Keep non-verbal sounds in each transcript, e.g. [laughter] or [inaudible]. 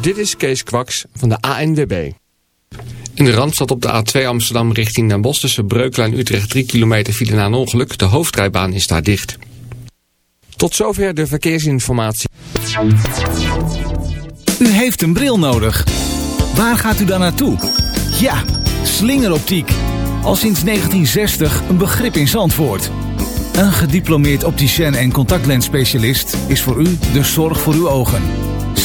Dit is Kees Kwaks van de ANWB. In de Randstad op de A2 Amsterdam richting Den Bosch tussen Breukelen en Utrecht 3 kilometer file na een ongeluk. De hoofdrijbaan is daar dicht. Tot zover de verkeersinformatie. U heeft een bril nodig. Waar gaat u dan naartoe? Ja, slingeroptiek. Al sinds 1960 een begrip in Zandvoort. Een gediplomeerd opticien en contactlensspecialist is voor u de zorg voor uw ogen.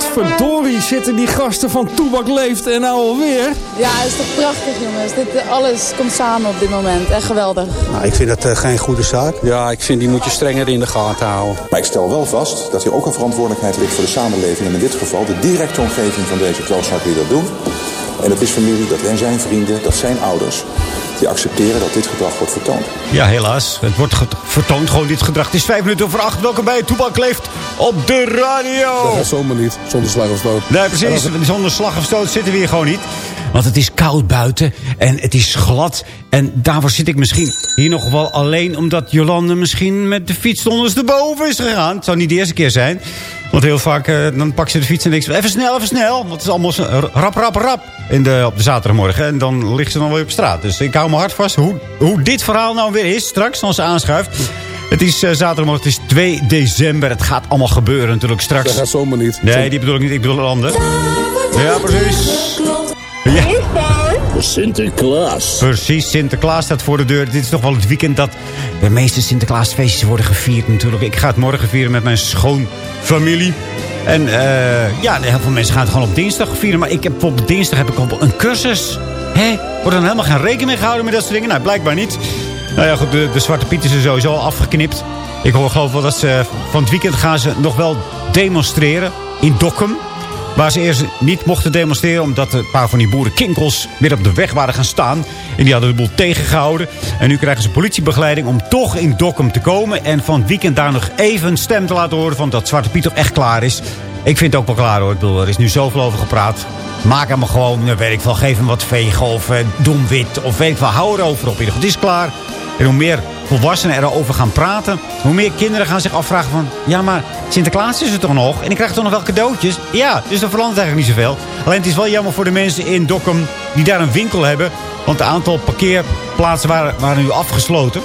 Potverdorie zitten die gasten van Toebak leeft en nou alweer. Ja, het is toch prachtig jongens. Dit, eh, alles komt samen op dit moment. Echt geweldig. Nou, ik vind dat uh, geen goede zaak. Ja, ik vind die moet je strenger in de gaten houden. Maar ik stel wel vast dat hier ook een verantwoordelijkheid ligt voor de samenleving. En in dit geval de directe omgeving van deze klootzak die dat doen. En dat is familie, dat zijn vrienden, dat zijn ouders. Die accepteren dat dit gedrag wordt vertoond. Ja, helaas. Het wordt vertoond, gewoon dit gedrag. Het is vijf minuten over acht. Welkom bij Toebak Leeft op de radio. Dat gaat zomaar niet, zonder slag of stoot. Nee, precies. Zonder slag of stoot zitten we hier gewoon niet. Want het is koud buiten en het is glad. En daarvoor zit ik misschien hier nog wel alleen... omdat Jolande misschien met de fiets ondersteboven is gegaan. Het zou niet de eerste keer zijn. Want heel vaak uh, dan pak ze de fiets en denkt ze... even snel, even snel. Want het is allemaal rap, rap, rap in de, op de zaterdagmorgen. En dan ligt ze dan weer op straat. Dus ik hou me hard vast hoe, hoe dit verhaal nou weer is. Straks als ze aanschuift. Het is uh, zaterdagmorgen, het is 2 december. Het gaat allemaal gebeuren natuurlijk straks. Dat gaat zomaar niet. Nee, die bedoel ik niet. Ik bedoel een ander. Ja, precies. Ja. Sinterklaas. Precies, Sinterklaas staat voor de deur. Dit is toch wel het weekend dat de meeste Sinterklaasfeestjes worden gevierd natuurlijk. Ik ga het morgen vieren met mijn schoonfamilie. En uh, ja, heel veel mensen gaan het gewoon op dinsdag vieren. Maar ik heb op dinsdag heb ik al een cursus. Hé, wordt dan helemaal geen rekening mee gehouden met dat soort dingen? Nou, blijkbaar niet. Nou ja, goed, de, de Zwarte Piet is er sowieso al afgeknipt. Ik hoor geloof wel dat ze van het weekend gaan ze nog wel demonstreren in Dokkum. Waar ze eerst niet mochten demonstreren... omdat een paar van die boerenkinkels weer op de weg waren gaan staan. En die hadden de boel tegengehouden. En nu krijgen ze politiebegeleiding om toch in Dokkum te komen... en van het weekend daar nog even stem te laten horen... van dat Zwarte Piet toch echt klaar is. Ik vind het ook wel klaar hoor. Ik bedoel, er is nu zoveel over gepraat. Maak hem gewoon, weet ik wel, geef hem wat vegen of eh, doe wit. Of weet ik wel, hou erover op. Het is klaar. En hoe meer volwassenen erover gaan praten... hoe meer kinderen gaan zich afvragen van... ja, maar Sinterklaas is er toch nog? En ik krijg toch nog wel cadeautjes? Ja, dus dat verandert eigenlijk niet zoveel. Alleen het is wel jammer voor de mensen in Dokkum... die daar een winkel hebben. Want het aantal parkeerplaatsen waren, nu afgesloten.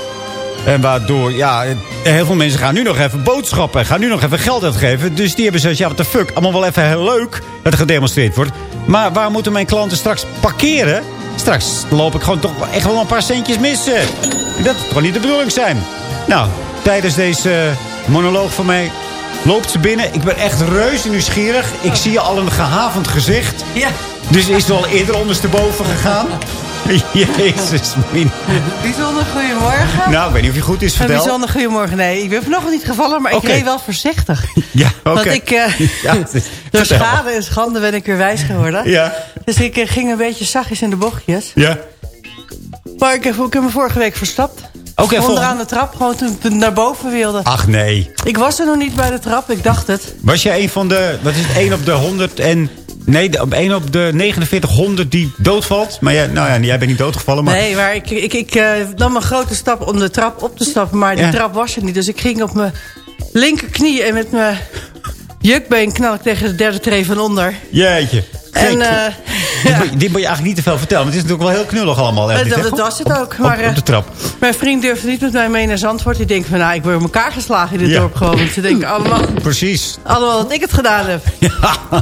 En waardoor, ja, heel veel mensen gaan nu nog even boodschappen. Gaan nu nog even geld uitgeven. Dus die hebben zoiets, ja, wat de fuck. Allemaal wel even heel leuk dat er gedemonstreerd wordt. Maar waar moeten mijn klanten straks parkeren? Straks loop ik gewoon toch echt wel een paar centjes missen. Dat kan niet de bedoeling zijn. Nou, tijdens deze monoloog van mij loopt ze binnen. Ik ben echt reuze nieuwsgierig. Ik zie al een gehavend gezicht. Ja. Dus is al eerder ondersteboven gegaan? [laughs] Jezus, min. Bijzonder goedemorgen. Nou, ik weet niet of je goed is verteld. Een bijzonder goedemorgen. Nee, ik ben vanochtend niet gevallen, maar ik reed wel voorzichtig. [laughs] Ja, oké. Want ik, eh, [laughs] Ja, door schade en schande ben ik weer wijs geworden. Ja. Dus ik eh, ging een beetje zachtjes in de bochtjes. Ja. Maar ik heb, ik heb me vorige week verstapt. Oké, vol- Onderaan de trap, gewoon toen ik naar boven wilde. Ach nee. Ik was er nog niet bij de trap, ik dacht het. Was jij een van de, wat is het, één op de 100 en Nee, de, op één op de 4900 die doodvalt. Maar jij, nou ja, jij bent niet doodgevallen. Maar... Nee, maar ik, ik, ik eh, nam een grote stap om de trap op te stappen. Maar Ja. trap was er niet. Dus ik ging op mijn linkerknie en met mijn jukbeen knal ik tegen de derde tree van onder. Jeetje. En Gek. eh, dit, moet, je- eigenlijk niet te veel vertellen. Want het is natuurlijk wel heel knullig allemaal. Eh, dit, dat- was het Op- ook, op- maar, Op, eh, de trap. mijn vriend durfde niet met mij mee naar Zandvoort. Die denkt van, nou, ik word elkaar geslagen in dit Ja. dorp gewoon. Want ze denken allemaal, [laughs] Precies. allemaal dat ik het gedaan heb.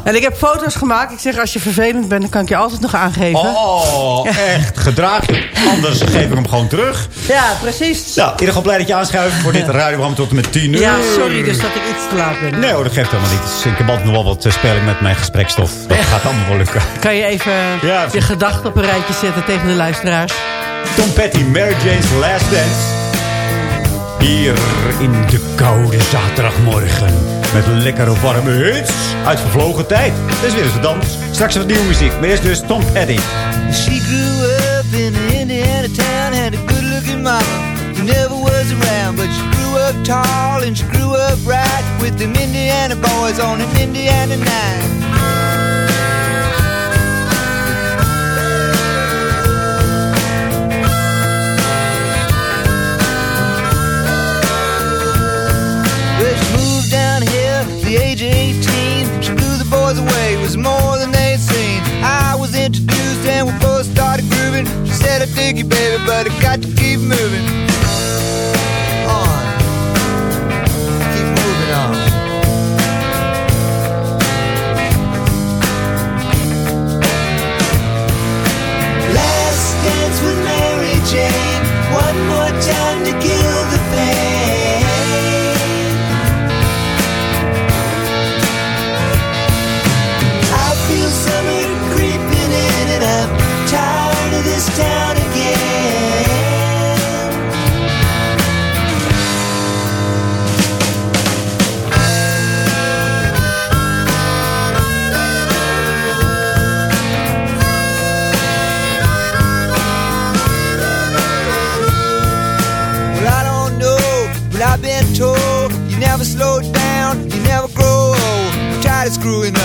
En ik heb foto's gemaakt. Ik zeg, als je vervelend bent, dan kan ik je altijd nog aangeven. Oh, echt. Gedraag je. Anders geef ik hem gewoon terug. Ja, precies. Nou, in ieder geval blij dat je aanschuift voor dit radioprogramma tot en met 10 uur. Ja, sorry dus dat ik iets te laat ben. Nee hoor, dat geeft helemaal niet. Dus Ik heb altijd nog wel wat speling met mijn gesprekstof. Dat gaat allemaal wel lukken. Kan je even Ja. je gedachten op een rijtje zetten tegen de luisteraars? Tom Petty, Mary Jane's Last Dance. Hier in de koude zaterdagmorgen. Met lekkere warme hits uit vervlogen tijd. Is weer eens een dans. Straks wat nieuwe muziek. Maar eerst dus Tom Petty. She grew up in an Indiana town, had a good looking mama who never was around. But she grew up tall and she grew up right with them Indiana boys on an Indiana night. 18. She blew the boys away, it was more than they'd seen. I was introduced and we both started grooving. She said, I dig you, baby, but I got to keep moving. On. Keep moving on. Last dance with Mary Jane. One more time to kill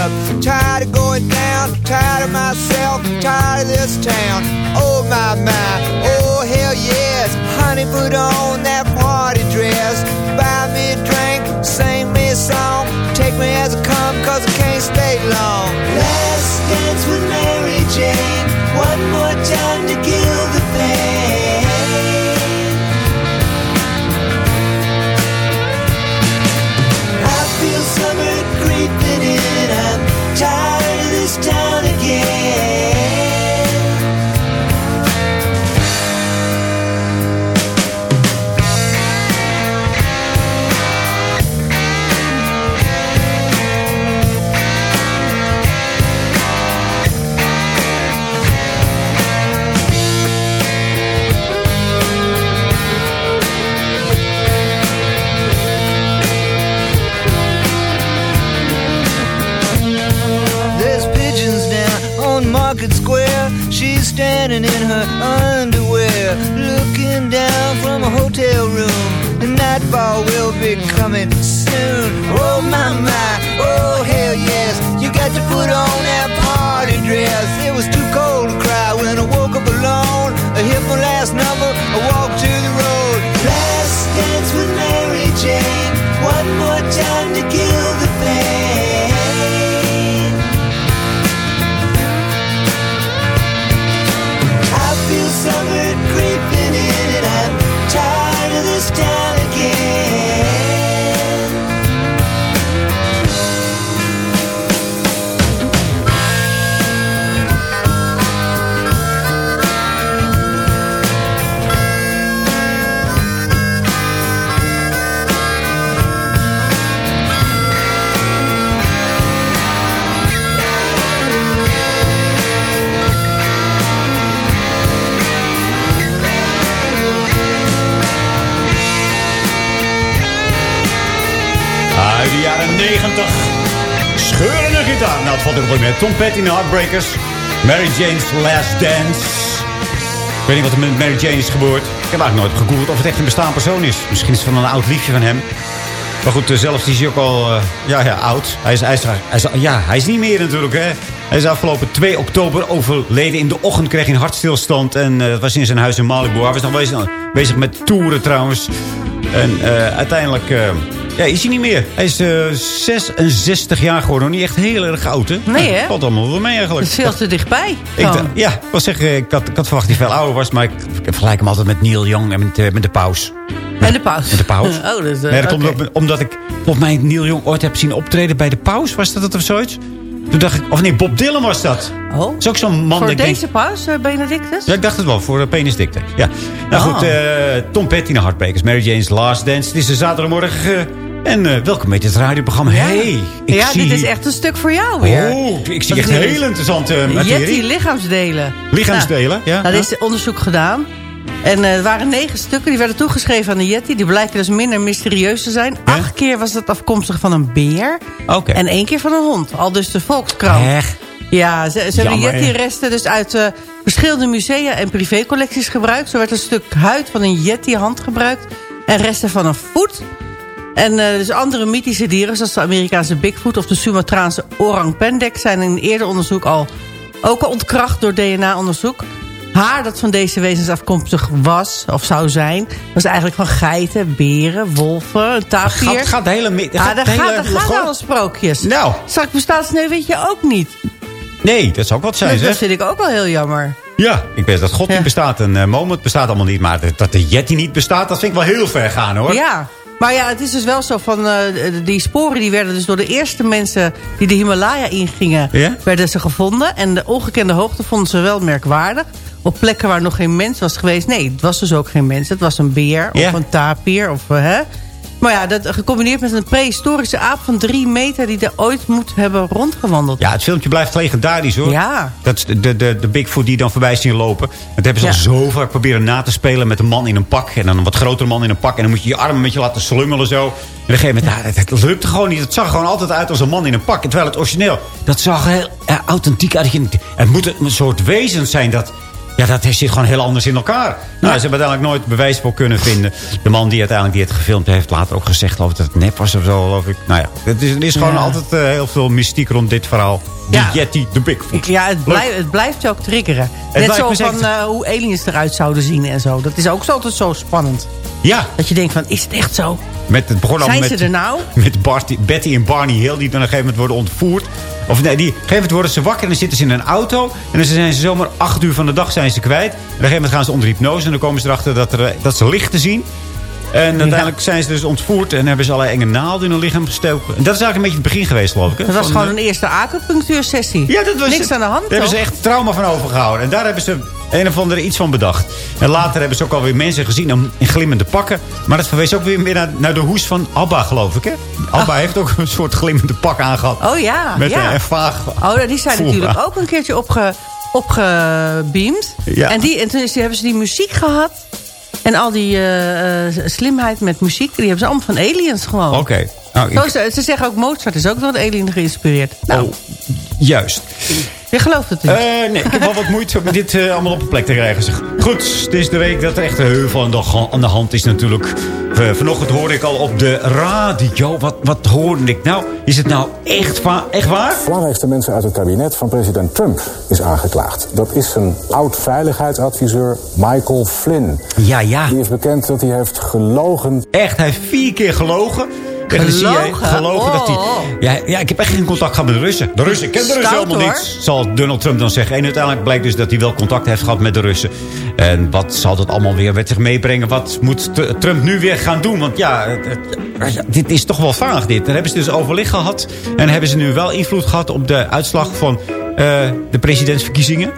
up, tired of going down, tired of myself, tired of this town. Oh my my, oh hell yes, honey, put on that party dress, buy me a drink, sing me a song, take me as I come, cause I can't stay long. Last dance with Mary Jane, one more time to kill nightfall will be coming soon. Oh my my, oh hell yes. You got to put on that party dress. It was Tom Petty en de Heartbreakers. Mary Jane's Last Dance. Ik weet niet wat er met Mary Jane is gebeurd. Ik heb eigenlijk nooit gegoogeld of het echt een bestaand persoon is. Misschien is het van een oud liefje van hem. Maar goed, eh, zelfs is hij ook al eh, ja, ja, oud. Hij is, hij, is, hij, ja, hij is niet meer natuurlijk. Hè. Hij is afgelopen 2 oktober overleden. In de ochtend kreeg hij een hartstilstand. En eh, was in zijn huis in Malibu. Hij was nog bezig, bezig met toeren trouwens. En uiteindelijk ja, is hij niet meer. Hij is eh, 66 jaar geworden. Niet echt heel erg oud, hè? Nee, hè? Valt allemaal wel mee eigenlijk. is veel te dichtbij. Ik ja, ik wil zeggen, ik had, ik had verwacht dat hij veel ouder was. Maar ik, ik vergelijk hem altijd met Neil Young en met, eh, met de paus. En de paus. Met de paus. [laughs] Oh, eh, Nee, dat komt omdat ik volgens mij Neil Young ooit heb zien optreden bij de paus. Was dat het of zoiets? Toen dacht ik, of nee, Bob Dylan was dat. Oh. Dat is ook zo'n man Voor dat ik denk- deze paus, Benedictus? ja, ik dacht het wel, voor de penis dicte. Ja. Nou Ah. goed, eh, Tom Petty naar Heartbreakers. Mary Jane's Last Dance. Het is een zaterdagmorgen. En eh, welkom bij dit radioprogramma. Hey, ik ja, zie... dit is echt een stuk voor jou weer. Oh, ik zie Wat echt is heel interessante Yeti materie. lichaamsdelen. Lichaamsdelen, Nou, ja. Er ja. is onderzoek gedaan. En eh, er waren negen stukken, die werden toegeschreven aan de Yeti. Die blijken dus minder mysterieus te zijn. Acht keer was het afkomstig van een beer. En één keer van een hond. Al dus de Volkskrant. Echt? Ja, ze, ze hebben? Yeti-resten dus uit verschillende musea en privécollecties gebruikt. Zo werd een stuk huid van een Yeti-hand gebruikt. En resten van een voet. En eh, dus andere mythische dieren, zoals de Amerikaanse Bigfoot... of de Sumatraanse orang pendek... zijn in eerder onderzoek al ook al ontkracht door DNA-onderzoek. Haar dat van deze wezens afkomstig was, of zou zijn... was eigenlijk van geiten, beren, wolven, een tapier. Gaat, gaat de hele... mi- Ah, daar de gaat, daar gaan alle sprookjes. Nou. Straks bestaat Sneeuwwitje ook niet. Nee, dat zou ook wat zijn, Dus dat vind ik ook wel heel jammer. Ja, ik weet dat God niet bestaat en uh, Moment bestaat allemaal niet. Maar dat de Yeti niet bestaat, dat vind ik wel heel ver gaan, hoor. Ja, maar ja, het is dus wel zo van... eh, die sporen die werden dus door de eerste mensen die de Himalaya ingingen... Ja? werden ze gevonden. En de ongekende hoogte vonden ze wel merkwaardig. Op plekken waar nog geen mens was geweest. Nee, het was dus ook geen mens. Het was een beer Ja. of een tapier. Of, eh, hè? Maar ja, dat gecombineerd met een prehistorische aap van drie meter... die er ooit moet hebben rondgewandeld. Ja, het filmpje blijft legendarisch, hoor. Ja. Dat is de, de, de Bigfoot die dan voorbij zien lopen. Dat hebben ze Ja. al zo vaak proberen na te spelen met een man in een pak. En dan een wat grotere man in een pak. En dan moet je je armen een beetje laten slungelen zo. En op een gegeven moment, nou, het, het lukte gewoon niet. Het zag er gewoon altijd uit als een man in een pak. Terwijl het origineel, dat zag heel eh, authentiek uit. Je- Het moet een soort wezen zijn dat... Ja, dat zit gewoon heel anders in elkaar. Nou, ze hebben uiteindelijk nooit bewijs voor kunnen vinden. De man die uiteindelijk die het gefilmd heeft, later ook gezegd geloof ik, dat het nep was of zo, geloof ik. Nou ja, het is, er is gewoon Ja. altijd eh, heel veel mystiek rond dit verhaal. De Ja. Yeti, de Bigfoot. Ja, het, het blijft je ook triggeren. Net zo van eh, hoe aliens eruit zouden zien en zo. Dat is ook zo altijd zo spannend. Ja, Dat je denkt van, is het echt zo? met, het begon al Zijn met, ze er nou? [laughs] met Barty- Betty en Barney Hill, die dan op een gegeven moment worden ontvoerd. Of nee, die, op een gegeven moment worden ze wakker en dan zitten ze in een auto. En dan zijn ze zomaar acht uur van de dag zijn ze kwijt. En op een gegeven moment gaan ze onder hypnose. En dan komen ze erachter dat, er, eh, dat ze lichten zien. En uiteindelijk zijn ze dus ontvoerd en hebben ze allerlei enge naalden in hun lichaam gestoken. En dat is eigenlijk een beetje het begin geweest, geloof ik. Hè? Dat was Van, gewoon eh, een eerste acupunctuursessie. Ja, dat was Niks aan de hand, Daar hebben ze echt trauma van overgehouden. En daar hebben ze een of andere iets van bedacht. En later hebben ze ook alweer mensen gezien om in glimmende pakken. Maar dat verwees ook weer meer naar, naar de hoes van Abba, geloof ik. Hè? Abba heeft ook een soort glimmende pak aangehad. Oh ja, Met ja. een, een vaag... Oh, die zijn voelbaar. natuurlijk ook een keertje opge, opgebeamd. Ja. En, die, en toen is, die, hebben ze die muziek gehad. En al die eh, eh, slimheid met muziek. Die hebben ze allemaal van aliens gewoon. Oké. Nou, ik- Zo, ze, ze zeggen ook Mozart is ook door een alien geïnspireerd. Nou, oh, juist. Je gelooft het niet. Eh, nee, ik heb wel wat moeite om dit eh, allemaal op een plek te krijgen. Zeg. Goed, het is de week dat er echt heel veel aan de, aan de hand is natuurlijk. Eh, vanochtend hoorde ik al op de radio. Wat, wat hoorde ik nou? Is het nou echt, echt waar? De belangrijkste mensen uit het kabinet van president Trump is aangeklaagd. Dat is een oud-veiligheidsadviseur Michael Flynn. Ja, ja. Die is bekend dat hij heeft gelogen. Echt, hij heeft vier keer gelogen. CIA. Gelogen? Gelogen dat hij... Oh. Ja, ja, ik heb echt geen contact gehad met de Russen. De Russen, ik ken de Russen Stout, helemaal niet. Zal Donald Trump dan zeggen. En uiteindelijk blijkt dus dat hij wel contact heeft gehad met de Russen. En wat zal dat allemaal weer met zich meebrengen? Wat moet Trump nu weer gaan doen? Want ja, dit is toch wel vaag dit. Dan hebben ze dus overleg gehad. En hebben ze nu wel invloed gehad op de uitslag van eh, de presidentsverkiezingen.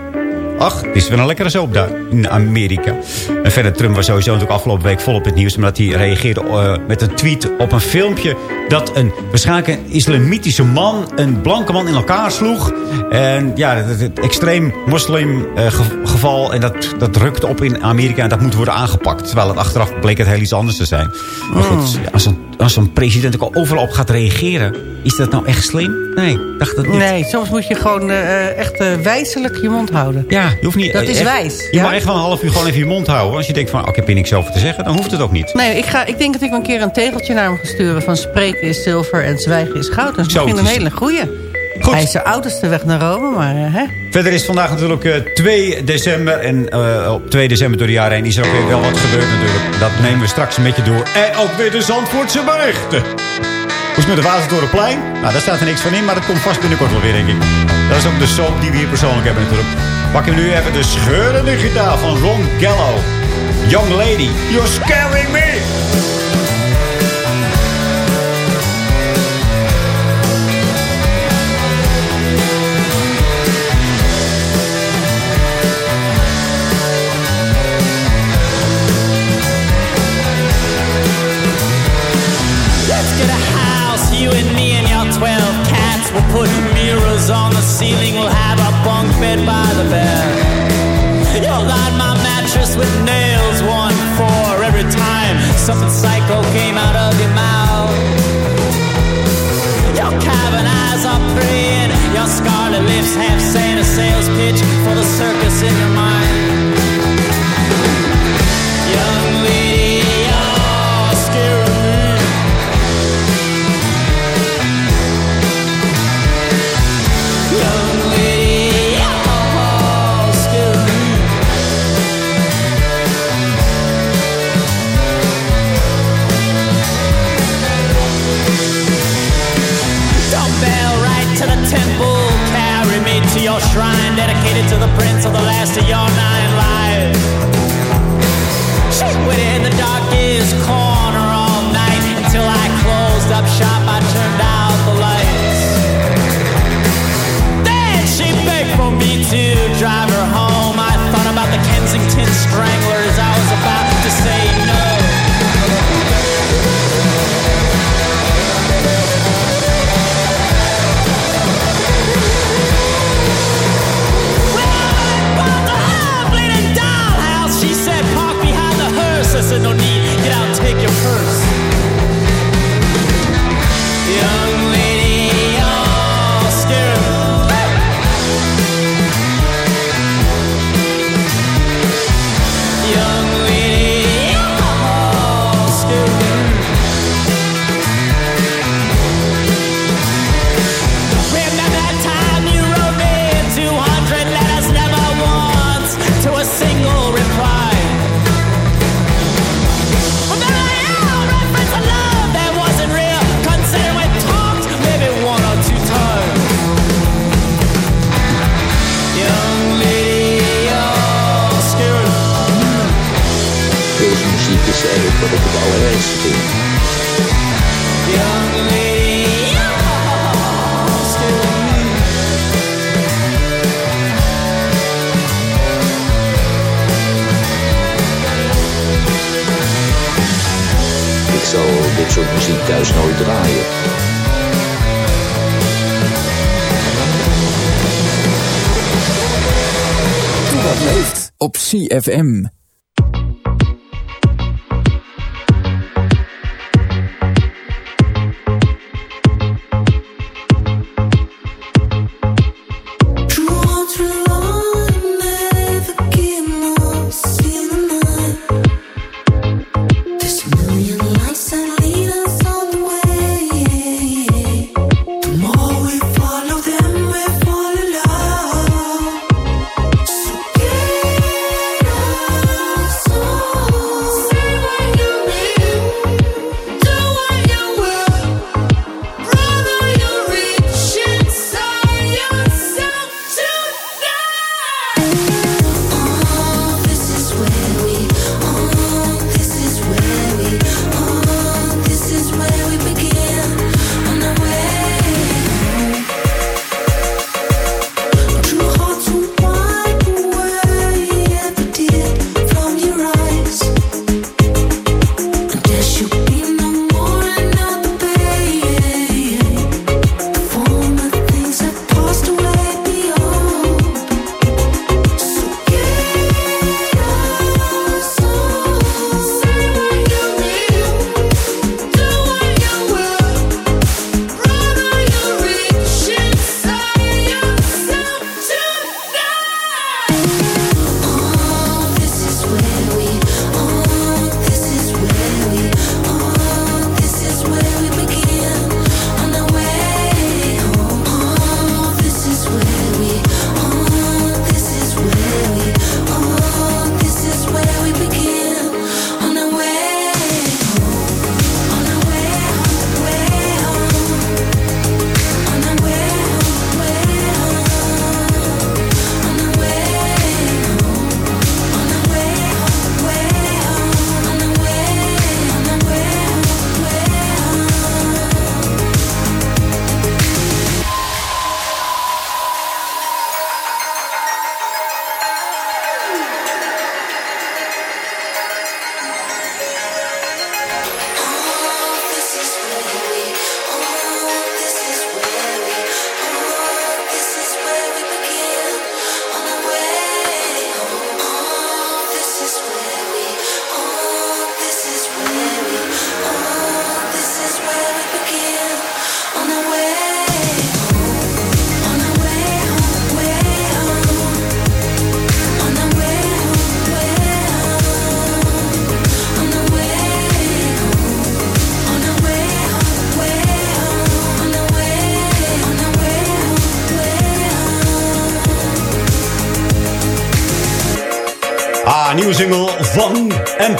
Ach, het is weer een lekkere zoop daar in Amerika. En verder, Trump was sowieso natuurlijk afgelopen week volop het nieuws... omdat hij reageerde eh, met een tweet op een filmpje... dat een waarschijnlijk een islamitische man een blanke man in elkaar sloeg. En ja, het, het extreem moslim eh, ge- geval... en dat, dat rukte op in Amerika en dat moet worden aangepakt. Terwijl het achteraf bleek het heel iets anders te zijn. Maar goed, ja, als een als een president ook al overal op gaat reageren... is dat nou echt slim? Nee, ik dacht dat niet. Nee, soms moet je gewoon eh, echt eh, wijselijk je mond houden. Ja, je hoeft niet... Dat is echt- wijs. Je ja? mag echt wel een half uur gewoon even je mond houden. Als je denkt van, oh, ik heb hier niks over te zeggen, dan hoeft het ook niet. Nee, ik, ga, ik denk dat ik een keer een tegeltje naar hem ga sturen... van spreken is zilver en zwijgen is goud. Dat is Zo, misschien een is- hele goeie. Goed. Hij is de oudste weg naar Rome, maar eh, hè? Verder is vandaag natuurlijk eh, 2 december. En eh, op 2 december door de jaren heen is er ook weer wel wat gebeurd natuurlijk. Dat nemen we straks een beetje door. En ook weer de Zandvoortse berichten. Hoe is het met de Watertorenplein? Nou, daar staat er niks van in, maar dat komt vast binnenkort wel weer, denk ik. Dat is ook de soap die we hier persoonlijk hebben natuurlijk. Pakken we nu even de scheurende gitaar van Ron Gallo. Young Lady, you're scaring me! We'll put mirrors on the ceiling, we'll have a bunk bed by the bed. You'll line my mattress with nails, one for every time something psycho came out of your mouth. Your cavern eyes are praying, your scarlet lips half saying a sales pitch for the circus in your mind. To your shrine, dedicated to the prince of the last of your nine lives. Waited in the darkest corner all op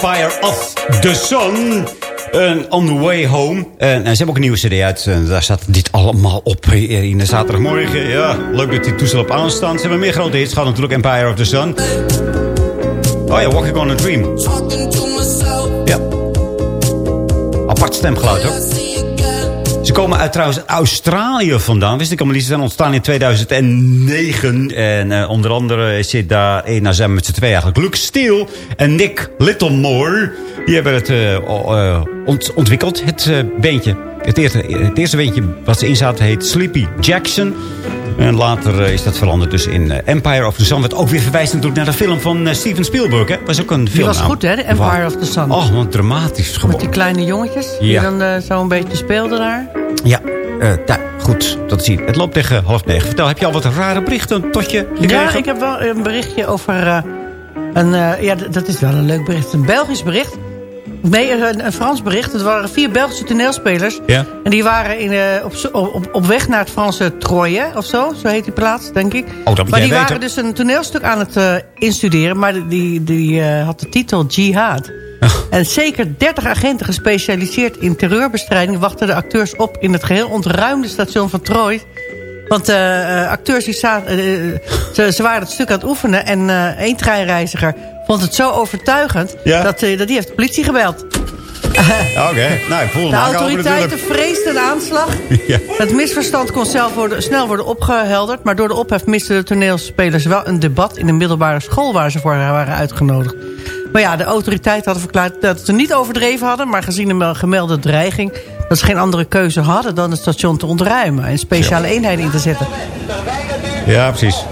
Empire of the Sun. En On the Way Home. En, en ze hebben ook een nieuwe cd uit. En daar staat dit allemaal op hier in de zaterdagmorgen. Ja, leuk dat die toestel op aanstaan. Ze hebben meer grote hits gehad natuurlijk. Empire of the Sun. Oh ja, Walking on a Dream. Ja. Apart stemgeluid hoor. Ze komen uit trouwens Australië vandaan. Wist ik allemaal niet. Ze zijn ontstaan in 2009. En uh, onder andere zit daar een, nou zijn met z'n twee eigenlijk. Luke Steele en Nick Littlemore. Die hebben het uh, uh, ont ontwikkeld, het beentje. Het eerste, het eerste beentje wat ze in zaten heet Sleepy Jackson. En later is dat veranderd dus in Empire of the Sun. Wat ook weer verwijst natuurlijk naar de film van Steven Spielberg. Hè? Was ook een film. Die was goed hè, de Empire of the Sun. Oh, wat dramatisch geworden. Met die kleine jongetjes die dan uh, zo een beetje speelden daar. Ja, uh, nou, goed, dat zie je. Het loopt tegen half negen. Vertel, heb je al wat rare berichten tot je gekregen? Ja, ik heb wel een berichtje over... Uh, een, uh, ja, dat is wel een leuk bericht. Een Belgisch bericht. Nee, een, een Frans bericht. Het waren vier Belgische toneelspelers. Ja. En die waren in, op, op, op weg naar het Franse Troje of zo. Zo heet die plaats, denk ik. Oh, dat maar die weten. waren dus een toneelstuk aan het instuderen. Maar die, die had de titel Jihad. [laughs] En zeker 30 agenten gespecialiseerd in terreurbestrijding... wachten de acteurs op in het geheel ontruimde station van Troyes. Want uh, acteurs die zaten, uh, ze, ze, waren het stuk aan het oefenen... en één treinreiziger vond het zo overtuigend... Ja? Dat, dat die heeft de politie gebeld. Oké, okay. nou, ik voel De autoriteiten vreesden de aanslag. [laughs] ja. Het misverstand kon zelf worden, snel worden opgehelderd... maar door de ophef misten de toneelspelers wel een debat... in de middelbare school waar ze voor waren uitgenodigd. Maar ja, de autoriteiten hadden verklaard dat ze niet overdreven hadden... maar gezien de gemelde dreiging... dat ze geen andere keuze hadden dan het station te ontruimen... en speciale eenheden in te zetten. Ja, precies.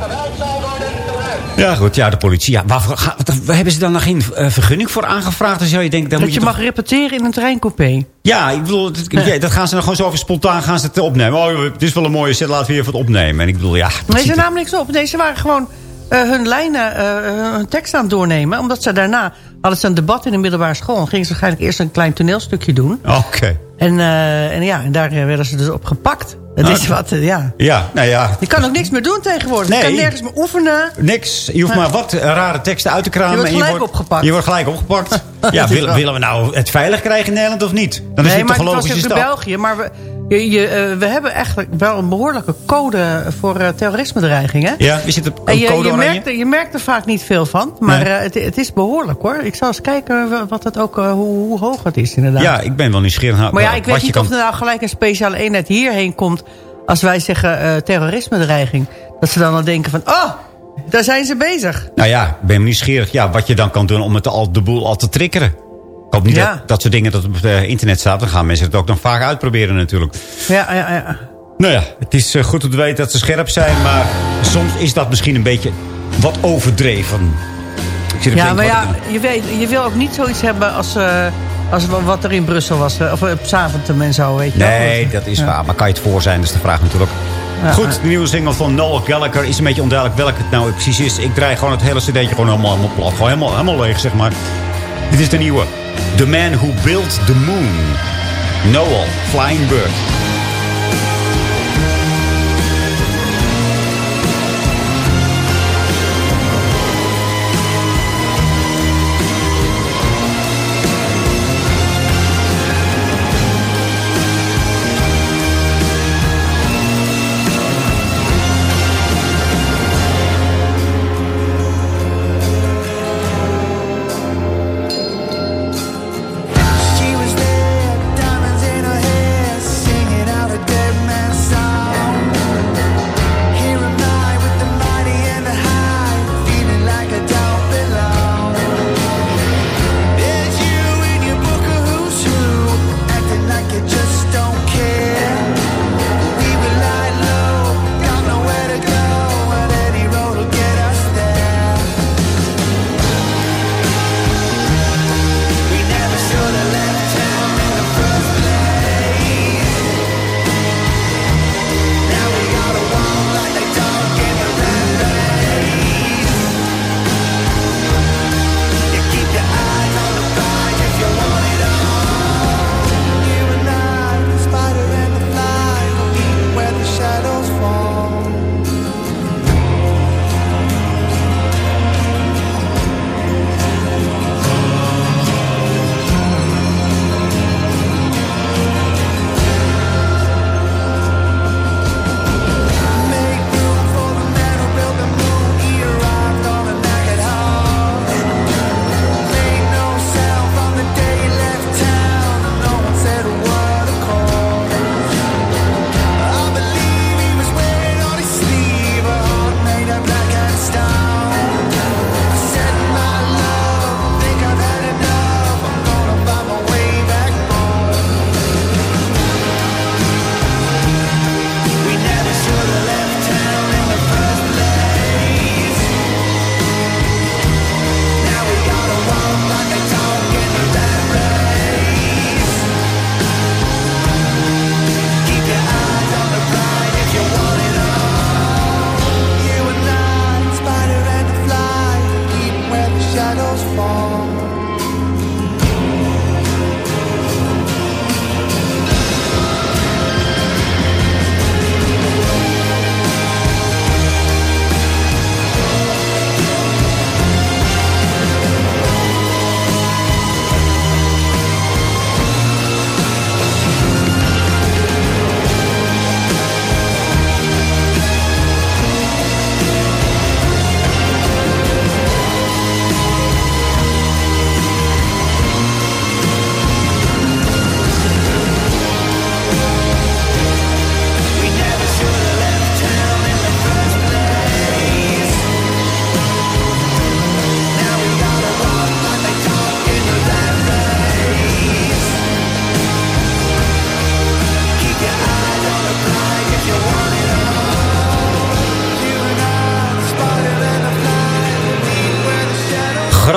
Ja, goed. Ja, de politie. Ja, waar hebben ze dan nog geen uh, vergunning voor aangevraagd? Dan zou je denken, dan dat moet je, je toch... mag repeteren in een treincoupé. Ja, ik bedoel, dat, ja. dat gaan ze dan gewoon zo over spontaan gaan ze het opnemen. Oh, het is wel een mooie set, laten we even wat opnemen. En ik bedoel, ja... Nee, ze namen niks op. Nee, ze waren gewoon uh, hun lijnen, uh, hun tekst aan het doornemen. Omdat ze daarna hadden ze een debat in de middelbare school. En gingen ze waarschijnlijk eerst een klein toneelstukje doen. Oké. Okay. En, uh, en ja, en daar werden ze dus op gepakt. Ah, is wat, ja. Ja, nou ja. Je kan ook niks meer doen tegenwoordig. Nee. Je kan nergens meer oefenen. Niks. Je hoeft maar wat rare teksten uit te kramen. Je wordt gelijk en je wordt, opgepakt. Je wordt gelijk opgepakt. [laughs] ja, willen, willen we nou het veilig krijgen in Nederland of niet? Dan is nee, het maar toch een het was logische ook in. België. Maar we, je, je, uh, we hebben eigenlijk wel een behoorlijke code voor uh, terrorisme-dreigingen. Ja, is het een en je, code je merkt, je merkt er vaak niet veel van. Maar nee. uh, het, het, is behoorlijk hoor. Ik zal eens kijken wat het ook, hoe, hoe, hoog het is inderdaad. Ja, ik ben wel nieuwsgierig. Nou, maar ja, ik weet niet kan... of er nou gelijk een speciale eenheid hierheen komt... als wij zeggen terrorisme-dreiging. Dat ze dan al denken van... oh, daar zijn ze bezig. Nou ja, ik ben nieuwsgierig ja, wat je dan kan doen om het al, de boel al te triggeren. Ik hoop niet Ja. dat, dat soort dingen dat op het eh, internet staat. Dan gaan mensen het ook nog vaak uitproberen natuurlijk. Ja, ja, ja. Nou ja, het is eh, goed om te weten dat ze scherp zijn. Maar soms is dat misschien een beetje wat overdreven. Ja, maar ja, je, weet, je wil ook niet zoiets hebben als, uh, als wat er in Brussel was. Of op Zaventem en zo, weet je wel. Nee, dat is Ja. waar. Maar kan je het voor zijn, dat is de vraag natuurlijk. Ja, Goed, de nieuwe single van Noel Gallagher is een beetje onduidelijk welke het nou precies is. Ik draai gewoon het hele cd'tje gewoon helemaal, helemaal plat. Gewoon helemaal, helemaal leeg, zeg maar. Dit is de nieuwe. The Man Who Built the Moon. Noel, Flying Bird.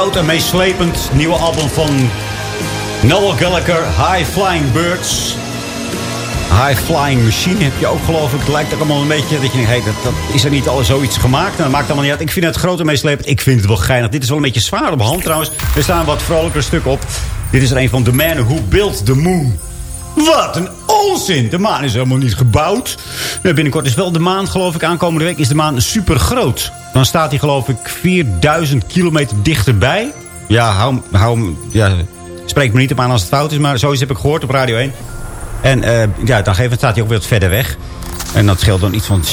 Groot en meeslepend nieuwe album van Noel Gallagher, High Flying Birds. High Flying Machine heb je ook geloof ik. Het lijkt ook allemaal een beetje dat je denkt, hey, dat, is er niet al zoiets gemaakt. Nou, dat maakt allemaal niet uit. Ik vind het groot en meeslepend. Ik vind het wel geinig. Dit is wel een beetje zwaar op hand trouwens. Er staan wat vrolijkere stukken op. Dit is er een van The Man Who Built the Moon. Wat een onzin. De maan is helemaal niet gebouwd. Nou, binnenkort is wel de maan, geloof ik. Aankomende week is de maan super groot. Dan staat hij, geloof ik, 4000 kilometer dichterbij. Ja, hou, hou, ja, spreek me niet op aan als het fout is. Maar zoiets heb ik gehoord op Radio 1. En uh, ja, dan staat hij ook weer wat verder weg. En dat scheelt dan iets van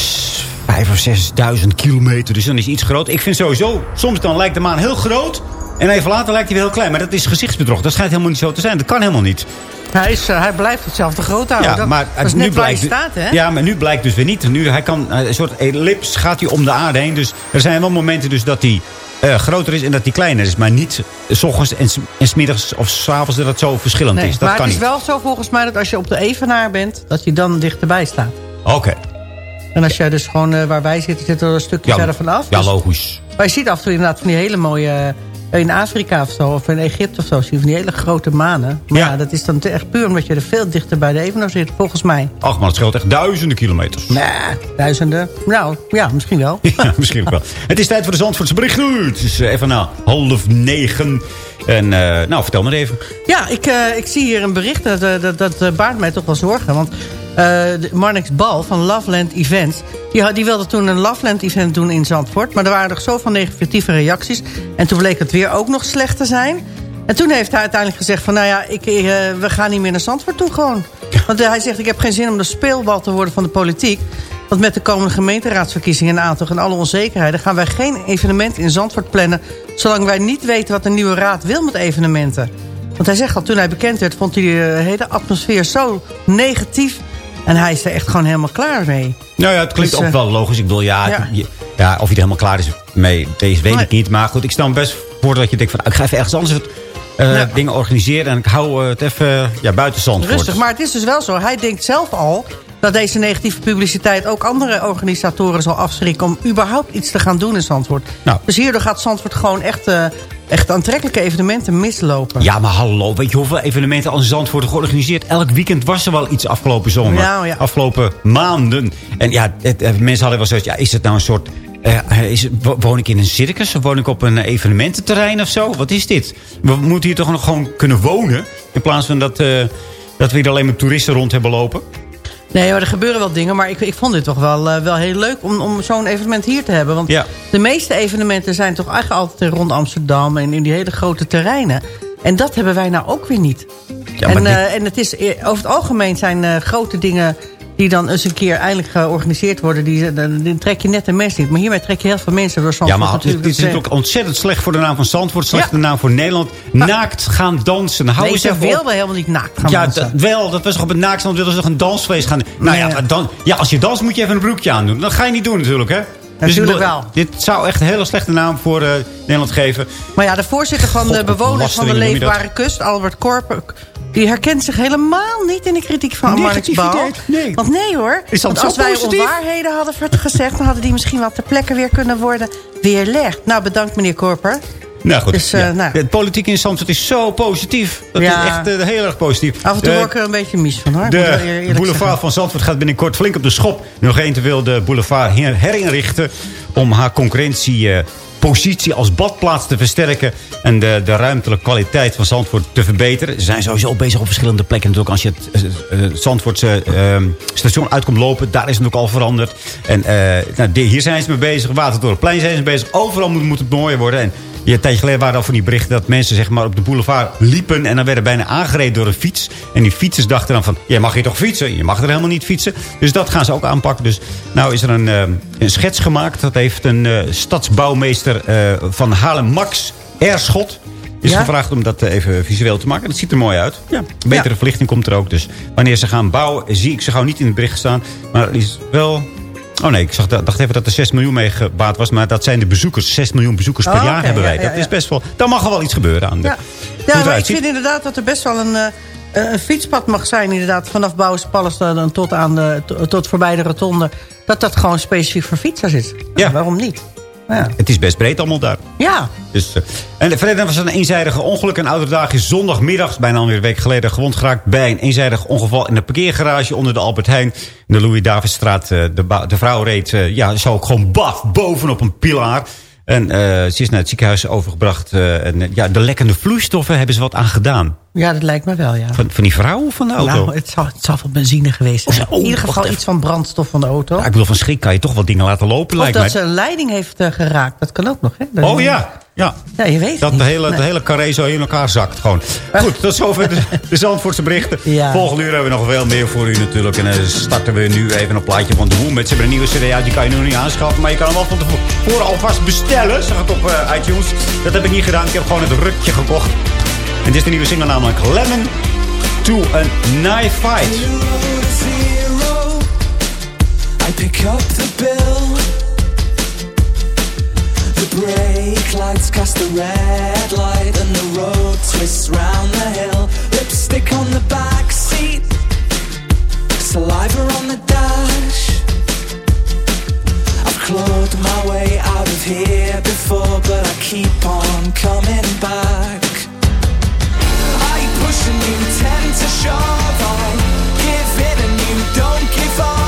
5 of 6.000 kilometer. Dus dan is iets groot. Ik vind sowieso, soms dan lijkt de maan heel groot. En even later lijkt hij weer heel klein. Maar dat is gezichtsbedrog. Dat schijnt helemaal niet zo te zijn. Dat kan helemaal niet. Hij, is, uh, hij blijft hetzelfde groot houden. Ja, dat, maar, dat is nu net blijkt, staat, hè? Ja, maar nu blijkt dus weer niet. Nu, hij kan, een soort ellips gaat hij om de aarde heen. Dus er zijn wel momenten dus dat hij uh, groter is en dat hij kleiner is. Maar niet s ochtends en, en smiddags of s'avonds dat het zo verschillend nee, is. Dat maar kan het is niet. wel zo volgens mij dat als je op de evenaar bent... dat je dan dichterbij staat. Oké. En als jij dus gewoon uh, waar wij zitten, zitten we een stukje Ja, verder vanaf. Ja, Dus- logisch. Maar je ziet af en toe inderdaad van die hele mooie... eh, in Afrika of zo, of in Egypte of zo, zie je van die hele grote manen. Maar ja, dat is dan te- echt puur omdat je er veel dichter bij de evenaar zit, volgens mij. Ach man, het scheelt echt duizenden kilometers. Nee, duizenden. Nou, ja, misschien wel. [laughs] Ja, misschien ook wel. Het is tijd voor de Zandvoortse berichten. Het is eh, even na half negen. En eh, nou, vertel maar even. Ja, ik, eh, ik zie hier een bericht, dat, eh, dat, dat eh, baart mij toch wel zorgen. Want eh, de Marnix Bal van Loveland Events... Die, die wilde toen een Loveland Event doen in Zandvoort... maar er waren nog zoveel negatieve reacties. En toen bleek het weer ook nog slecht te zijn. En toen heeft hij uiteindelijk gezegd van... nou ja, ik, eh, we gaan niet meer naar Zandvoort toe gewoon. Want eh, hij zegt, ik heb geen zin om de speelbal te worden van de politiek... Want met de komende gemeenteraadsverkiezingen en aantocht en alle onzekerheden... gaan wij geen evenement in Zandvoort plannen... zolang wij niet weten wat de nieuwe raad wil met evenementen. Want hij zegt al, toen hij bekend werd... vond hij de hele atmosfeer zo negatief... en hij is er echt gewoon helemaal klaar mee. Nou ja, het klinkt Dus, ook eh, wel logisch. Ik bedoel, ja, ja. je- ja, of je er helemaal klaar is mee, deze weet ik niet. Maar goed, ik stel me best voor dat je denkt van... ik ga even ergens anders Ja. dingen organiseren... en ik hou eh, het even ja, buiten Zandvoort. Rustig, maar het is dus wel zo. Hij denkt zelf al dat deze negatieve publiciteit... ook andere organisatoren zal afschrikken... om überhaupt iets te gaan doen in Zandvoort. Nou. Dus hierdoor gaat Zandvoort gewoon echt, echt aantrekkelijke evenementen mislopen. Ja, maar hallo, weet je hoeveel evenementen als Zandvoort georganiseerd? Elk weekend was er wel iets afgelopen zomer. Ja. Afgelopen maanden. En ja, het, eh, mensen hadden wel zoiets, ja, is het nou een soort... eh, is, woon ik in een circus of woon ik op een evenemententerrein of zo? Wat is dit? We moeten hier toch nog gewoon kunnen wonen... in plaats van dat, eh, dat we hier alleen maar toeristen rond hebben lopen. Nee, maar er gebeuren wel dingen. Maar ik, ik vond dit toch wel, eh, wel heel leuk om, om zo'n evenement hier te hebben. Want Ja. de meeste evenementen zijn toch eigenlijk altijd rond Amsterdam... en in die hele grote terreinen. En dat hebben wij nou ook weer niet. Ja, en, dit- eh, en het is, eh, over het algemeen zijn grote dingen die dan eens een keer eindelijk georganiseerd worden... die, dan, trek je net de mensen niet. Maar hiermee trek je heel veel mensen door Ja, Zandvoort maar het, het is natuurlijk ontzettend slecht voor de naam van Zandvoort. Slecht Ja. voor de naam voor Nederland. Naakt gaan dansen. Hou Nee, eens ze wilden helemaal niet naakt gaan Ja, dansen. dat, wel. Dat was toch op het naakstand wilden ze toch een dansfeest gaan. Nou ja, Nee. dan, ja, als je dans moet je even een broekje aandoen. Dat ga je niet doen natuurlijk, hè? Natuurlijk ik bedoel, wel. Dit zou echt een hele slechte naam voor eh, Nederland geven. Maar ja, de voorzitter van de bewoners van de. Leefbare Kust, Albert Korper... die herkent zich helemaal niet in de kritiek van Marnix Bouw. Nee. Want nee hoor, Is dat want zo als wij positief? onwaarheden hadden gezegd... dan hadden die misschien wel ter plekke weer kunnen worden weerlegd. Nou, bedankt meneer Korper. Nou goed, Dus, eh, ja. nou. de politiek in Zandvoort is zo positief. Dat Ja. is echt eh, heel erg positief. Af en toe word ik er een beetje mies van hoor. De boulevard zeggen. van Zandvoort gaat binnenkort flink op de schop. Nog gemeente wil de boulevard her- herinrichten... om haar concurrentiepositie als badplaats te versterken... en de, de ruimtelijke kwaliteit van Zandvoort te verbeteren. Ze zijn sowieso bezig op verschillende plekken. Natuurlijk als je het eh, eh, Zandvoortse eh, station uitkomt lopen... daar is het ook al veranderd. En eh, nou, hier zijn ze mee bezig. Waterdorpplein zijn ze mee bezig. Overal moet, moet het mooier worden. En je, een tijdje geleden waren al van die berichten dat mensen zeg maar, op de boulevard liepen... en dan werden bijna aangereden door een fiets. En die fietsers dachten dan van, jij mag hier toch fietsen? Je mag er helemaal niet fietsen. Dus dat gaan ze ook aanpakken. Dus nou is er een, eh, een schets gemaakt. Dat heeft een eh, stadsbouwmeester eh, van Haarlem, Max Erschot... is Ja? gevraagd om dat even visueel te maken. Dat ziet er mooi uit. Ja. Betere verlichting komt er ook. Dus wanneer ze gaan bouwen, zie ik ze gauw niet in het bericht staan. Maar er is wel... Oh nee, ik zag, dacht even dat er 6 miljoen mee gebaat was. Maar dat zijn de bezoekers. 6 miljoen bezoekers per Oh, jaar hebben wij. ja, ja, dat is best wel... Dan mag er wel iets gebeuren aan de... Ja, ja maar ik vind inderdaad dat er best wel een, eh, een fietspad mag zijn. Inderdaad, vanaf Bouwenspalles dan tot, aan de, tot, tot voorbij de rotonde. Dat dat gewoon specifiek voor fietsers is. Ja. waarom niet? Ja. Het is best breed allemaal daar. Ja. Dus, eh, en verder was een eenzijdige ongeluk. Een oudere dag is zondagmiddag, bijna alweer een week geleden, gewond geraakt bij een eenzijdig ongeval in de parkeergarage onder de Albert Heijn. In de Louis-Davidstraat. Eh, de, de vrouw reed, eh, ja, zo gewoon baf bovenop een pilaar. En eh, ze is naar het ziekenhuis overgebracht. eh, en ja, de lekkende vloeistoffen hebben ze wat aan gedaan. Ja, dat lijkt me wel, ja. Van, van die vrouw of van de auto? Nou, het zal, het zal van benzine geweest zijn. Oh, in ieder geval iets van brandstof van de auto. Ja, ik bedoel, van schrik kan je toch wel dingen laten lopen, of lijkt dat mij. ze een leiding heeft eh, geraakt. Dat kan ook nog, hè? Dat- Oh ja, ja. Ja, je weet het Dat de niet. hele, Nee. de hele carré zo in elkaar zakt gewoon. Goed, tot zover de, de Zandvoortse berichten. [laughs] Ja. Volgende uur hebben we nog veel meer voor u natuurlijk. En dan starten we nu even een plaatje van de Woomets. Ze hebben een nieuwe cd uit, die kan je nu niet aanschaffen. Maar je kan hem wel van tevoren alvast bestellen. Zeg het op eh, iTunes. Dat heb ik niet gedaan. Ik heb gewoon het rukje gekocht. En dit is de nieuwe single namelijk Lemon to a Knife Fight. I pick up the bill. The brake lights cast a red light, and the road twists round the hill. Lipstick on the back seat, saliva on the dash. I've clawed my way out of here before, but I keep on coming back. I push and you tend to shove. I give and you don't give up.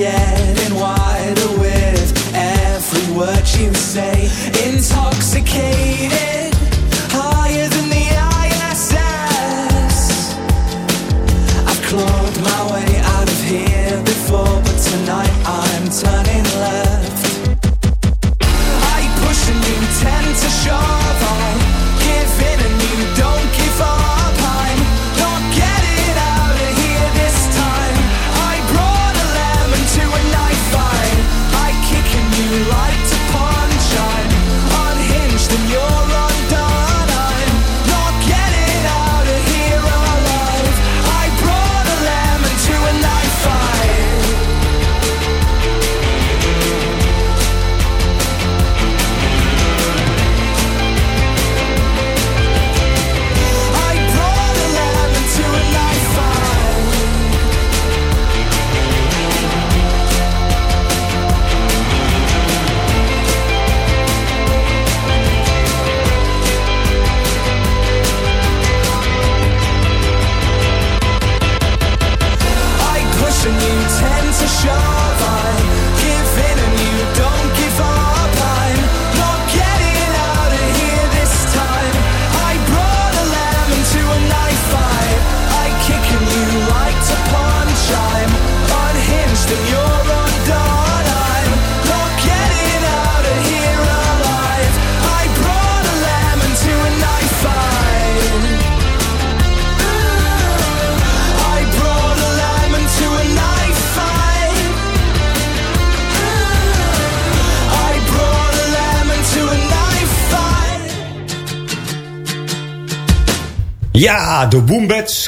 Getting wider with every word you say. Intoxicated,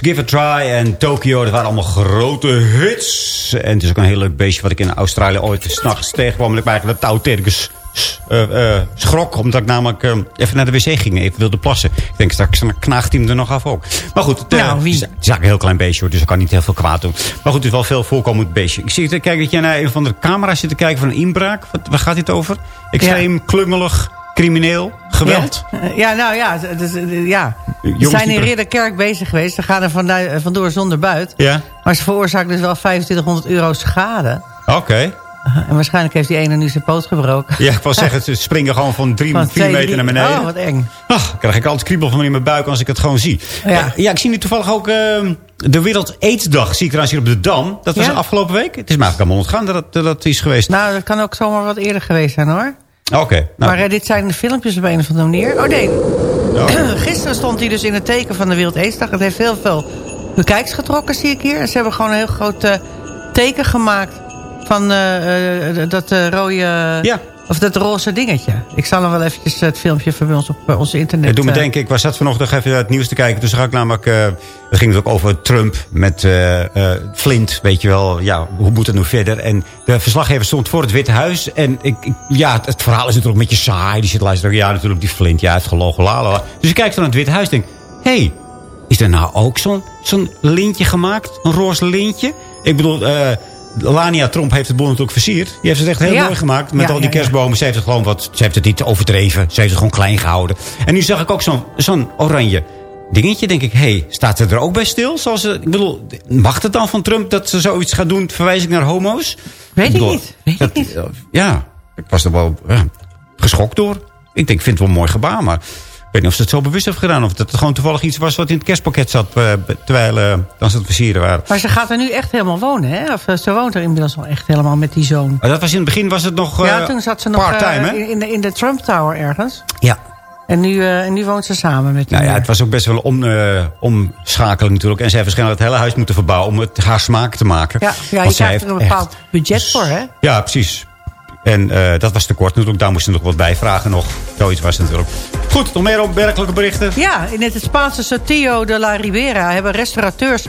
Give a Try en Tokyo. Dat waren allemaal grote hits. En het is ook een heel leuk beestje wat ik in Australië ooit s'nachts tegenkwam. En ik eigenlijk de touw eh, eh, schrok. Omdat ik namelijk eh, even naar de wc ging. Even wilde plassen. Ik denk straks knaagt hij hem er nog af ook. Maar goed, het, eh, Nou, is eigenlijk een heel klein beestje hoor. Dus ik kan niet heel veel kwaad doen. Maar goed, het is wel veel voorkomend beestje. Ik zie te kijken dat jij naar een van de camera's zit te kijken van een inbraak. Wat, waar gaat dit over? Extreem, klungelig, crimineel, geweld? Ja, Eh, ja nou ja. het is, eh, ja. We Jongens zijn in Ridderkerk bezig geweest. Ze gaan er eh, vandoor zonder buit. Ja, Maar ze veroorzaken dus wel 2500 euro schade. oké. En waarschijnlijk heeft die ene nu zijn poot gebroken. Ja, ik wou zeggen, ze springen gewoon van drie, Van vier twee, meter naar beneden. Oh, wat eng. Ach, krijg ik altijd kriebel van in mijn buik als ik het gewoon zie. Ja. Ja ik zie nu toevallig ook eh, de Wereld Aidsdag. Zie ik trouwens hier op de Dam. Dat was Ja? afgelopen week. Het is me eigenlijk allemaal ontgaan dat, dat dat is geweest. Nou, dat kan ook zomaar wat eerder geweest zijn hoor. Oké. nou, maar eh, dit zijn de filmpjes op een of andere manier. Oh nee, [clears throat] Gisteren stond hij dus in het teken van de Wereld Aidsdag. Het heeft heel veel bekijks getrokken, zie ik hier. En ze hebben gewoon een heel groot eh, teken gemaakt van eh, dat rode... Of dat roze dingetje. Ik zal hem wel eventjes het filmpje bij ons op eh, onze internet... Het doet me eh, denken, ik was zat vanochtend even het nieuws te kijken. Toen zag ik namelijk, uh, het ging het ook over Trump met uh, uh, Flint. Weet je wel, ja, hoe moet het nu verder? En de verslaggever stond voor het Witte Huis. En ik, ik, ja, het, het, verhaal is natuurlijk een beetje saai. Die zit luisteren, ja, natuurlijk die Flint, ja, heeft gelogen, lalala. Dus ik kijk dan naar het Witte Huis en denk, hé, hey, is er nou ook zo'n zo'n lintje gemaakt? Een roze lintje? Ik bedoel... Uh, Lania Trump heeft het boel natuurlijk versierd. Die heeft het echt heel Ja. mooi gemaakt. Met Ja, al die kerstbomen. Ze heeft het gewoon wat. Ze heeft het niet overdreven. Ze heeft het gewoon klein gehouden. En nu zag ik ook zo'n zo'n oranje dingetje. Denk ik, hé, hey, staat ze er ook bij stil? Zoals ze, ik bedoel, mag het dan van Trump dat ze zoiets gaat doen? Verwijzing naar homo's? Weet ik bedoel, niet. Weet dat- ik niet. Ja, ik was er wel ja, geschokt door. Ik denk, ik vind het wel een mooi gebaar. Maar ik weet niet of ze het zo bewust heeft gedaan. Of dat het gewoon toevallig iets was wat in het kerstpakket zat. eh, terwijl eh, dan ze het versieren waren. Maar ze gaat er nu echt helemaal wonen, hè? Of eh, ze woont er inmiddels wel echt helemaal met die zoon. Maar dat was in het begin was het nog ja, toen zat ze nog in, in de, in de Trump Tower ergens. Ja. En nu, en nu woont ze samen met die Nou ja, het was ook best wel om, omschakelen natuurlijk. En zij heeft waarschijnlijk het hele huis moeten verbouwen om het haar smaak te maken. Ja, ja je zij krijgt er een bepaald budget voor, hè? Ja, precies. En eh, dat was tekort natuurlijk. Daar moesten ze nog wat bijvragen nog. Zoiets was het natuurlijk. Goed, nog meer opmerkelijke berichten? Ja, in het Spaanse Sotillo de la Ribera hebben restaurateurs...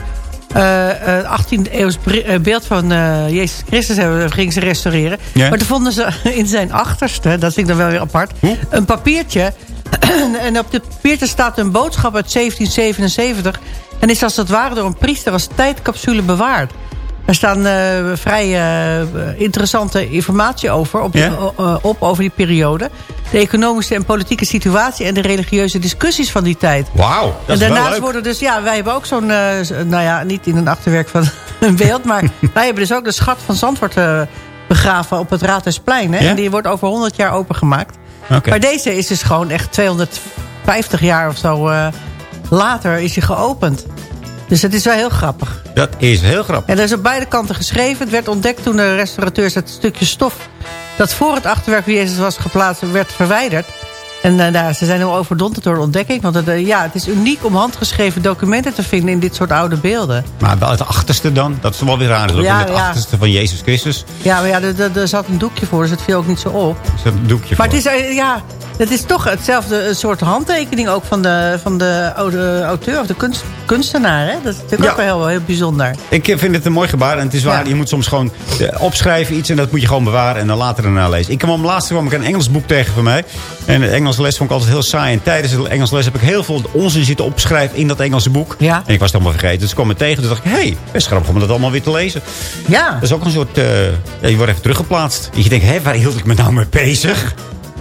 eh, eh, 18e eeuws br- eh, beeld van Jezus Christus hebben, gingen ze restaureren. Maar toen vonden ze [laughs] in zijn achterste, dat vind ik dan wel weer apart... een papiertje. [clears throat] en op dit papiertje staat een boodschap uit 1777... en is als het ware door een priester als tijdcapsule bewaard. Er staan eh, vrij eh, interessante informatie over, op, Ja? op over die periode. De economische en politieke situatie en de religieuze discussies van die tijd. Wauw, dat En is wel daarnaast worden dus, ja, wij hebben ook zo'n, eh, nou ja, niet in een achterwerk van [laughs] een beeld, maar [laughs] wij hebben dus ook de schat van Zandvoort begraven op het Raadhuisplein. Hè? Ja? En die wordt over 100 jaar opengemaakt. Maar deze is dus gewoon echt 250 jaar of zo later is hij geopend. Dus het is wel heel grappig. Dat is heel grappig. En dat is op beide kanten geschreven. Het werd ontdekt toen de restaurateurs het stukje stof... dat voor het achterwerk van Jezus was geplaatst, werd verwijderd. En eh, nou, ze zijn heel overdonderd door de ontdekking. Want het, eh, ja, het is uniek om handgeschreven documenten te vinden... in dit soort oude beelden. Maar wel het achterste dan. Dat is wel weer raar. natuurlijk. Ja, het ja. achterste van Jezus Christus. Ja, maar ja, er, er, er zat een doekje voor, dus het viel ook niet zo op. Er zit een doekje Maar voor. het is, eh, ja, het is toch hetzelfde soort handtekening ook van de, van de oude auteur of de kunst, kunstenaar. Hè? Dat is natuurlijk Ja. ook wel heel, heel bijzonder. Ik vind het een mooi gebaar. En het is waar, Ja. je moet soms gewoon eh, opschrijven iets. En dat moet je gewoon bewaren en dan later erna lezen. Ik kwam laatst kwam ik een Engels boek tegen van mij. En de Engelse les vond ik altijd heel saai. En tijdens de Engelse les heb ik heel veel onzin zitten opschrijven in dat Engelse boek. Ja. En ik was het allemaal vergeten. Dus ik kwam me tegen. Dus dacht ik, hé, hey, best grappig om dat allemaal weer te lezen. Ja. Dat is ook een soort, eh, je wordt even teruggeplaatst. Dat je denkt, hé, waar hield ik me nou mee bezig?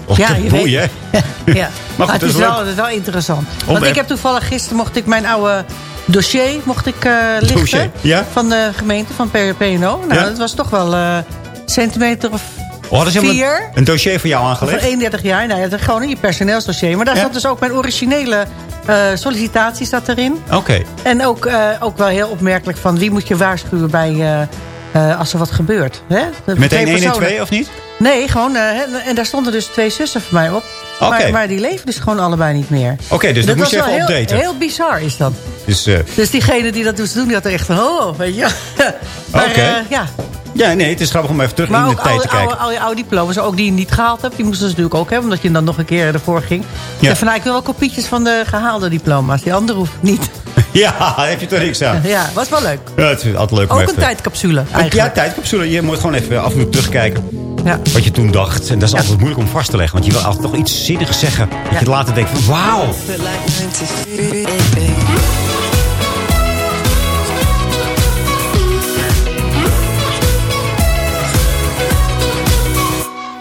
Of Ja, je boeien. [laughs] Ja. Maar goed, het is wel, het is wel interessant. Om- Want ik heb toevallig gisteren mocht ik mijn oude dossier mocht ik, eh, lichten. Dossier, ja? Van de gemeente, van PNO. Nou, Ja? dat was toch wel eh centimeter of Oh, dat is helemaal vier. een dossier voor jou aangelegd. 31 jaar. Nou ja, gewoon in je personeelsdossier. Maar daar Ja? zat dus ook mijn originele eh, sollicitatie zat erin. Oké. En ook, ook wel heel opmerkelijk van wie moet je waarschuwen bij, eh, als er wat gebeurt. Hè? Meteen twee 1 en personen. 2 of niet? Nee, gewoon. eh, en daar stonden dus twee zussen van mij op. Maar, maar die leven dus gewoon allebei niet meer. Oké, dus dat moest je even heel, updaten. Heel bizar is dat. Dus, eh, Dus diegene die dat moest doen, die had er echt van... Oh, weet je. [laughs] maar Oké. ja. ja, nee, het is grappig om even terug Maar in de tijd te kijken. oude, oude, oude diploma's, ook die je niet gehaald hebt... die moesten ze natuurlijk ook hebben, omdat je dan nog een keer ervoor ging. Ja. Van, nou, ik wil wel kopietjes van de gehaalde diploma's. Die andere hoeft niet. [laughs] Ja, daar heb je toch niks aan. ja, was wel leuk. Ja, het is altijd leuk om Ook even... een tijdcapsule, Ja, eigenlijk. tijdcapsule. Je moet gewoon even af en toe terugkijken. Ja. Wat je toen dacht. En dat is altijd moeilijk om vast te leggen. Want je wil altijd nog iets zinnigs zeggen. Dat je later denkt van wauw.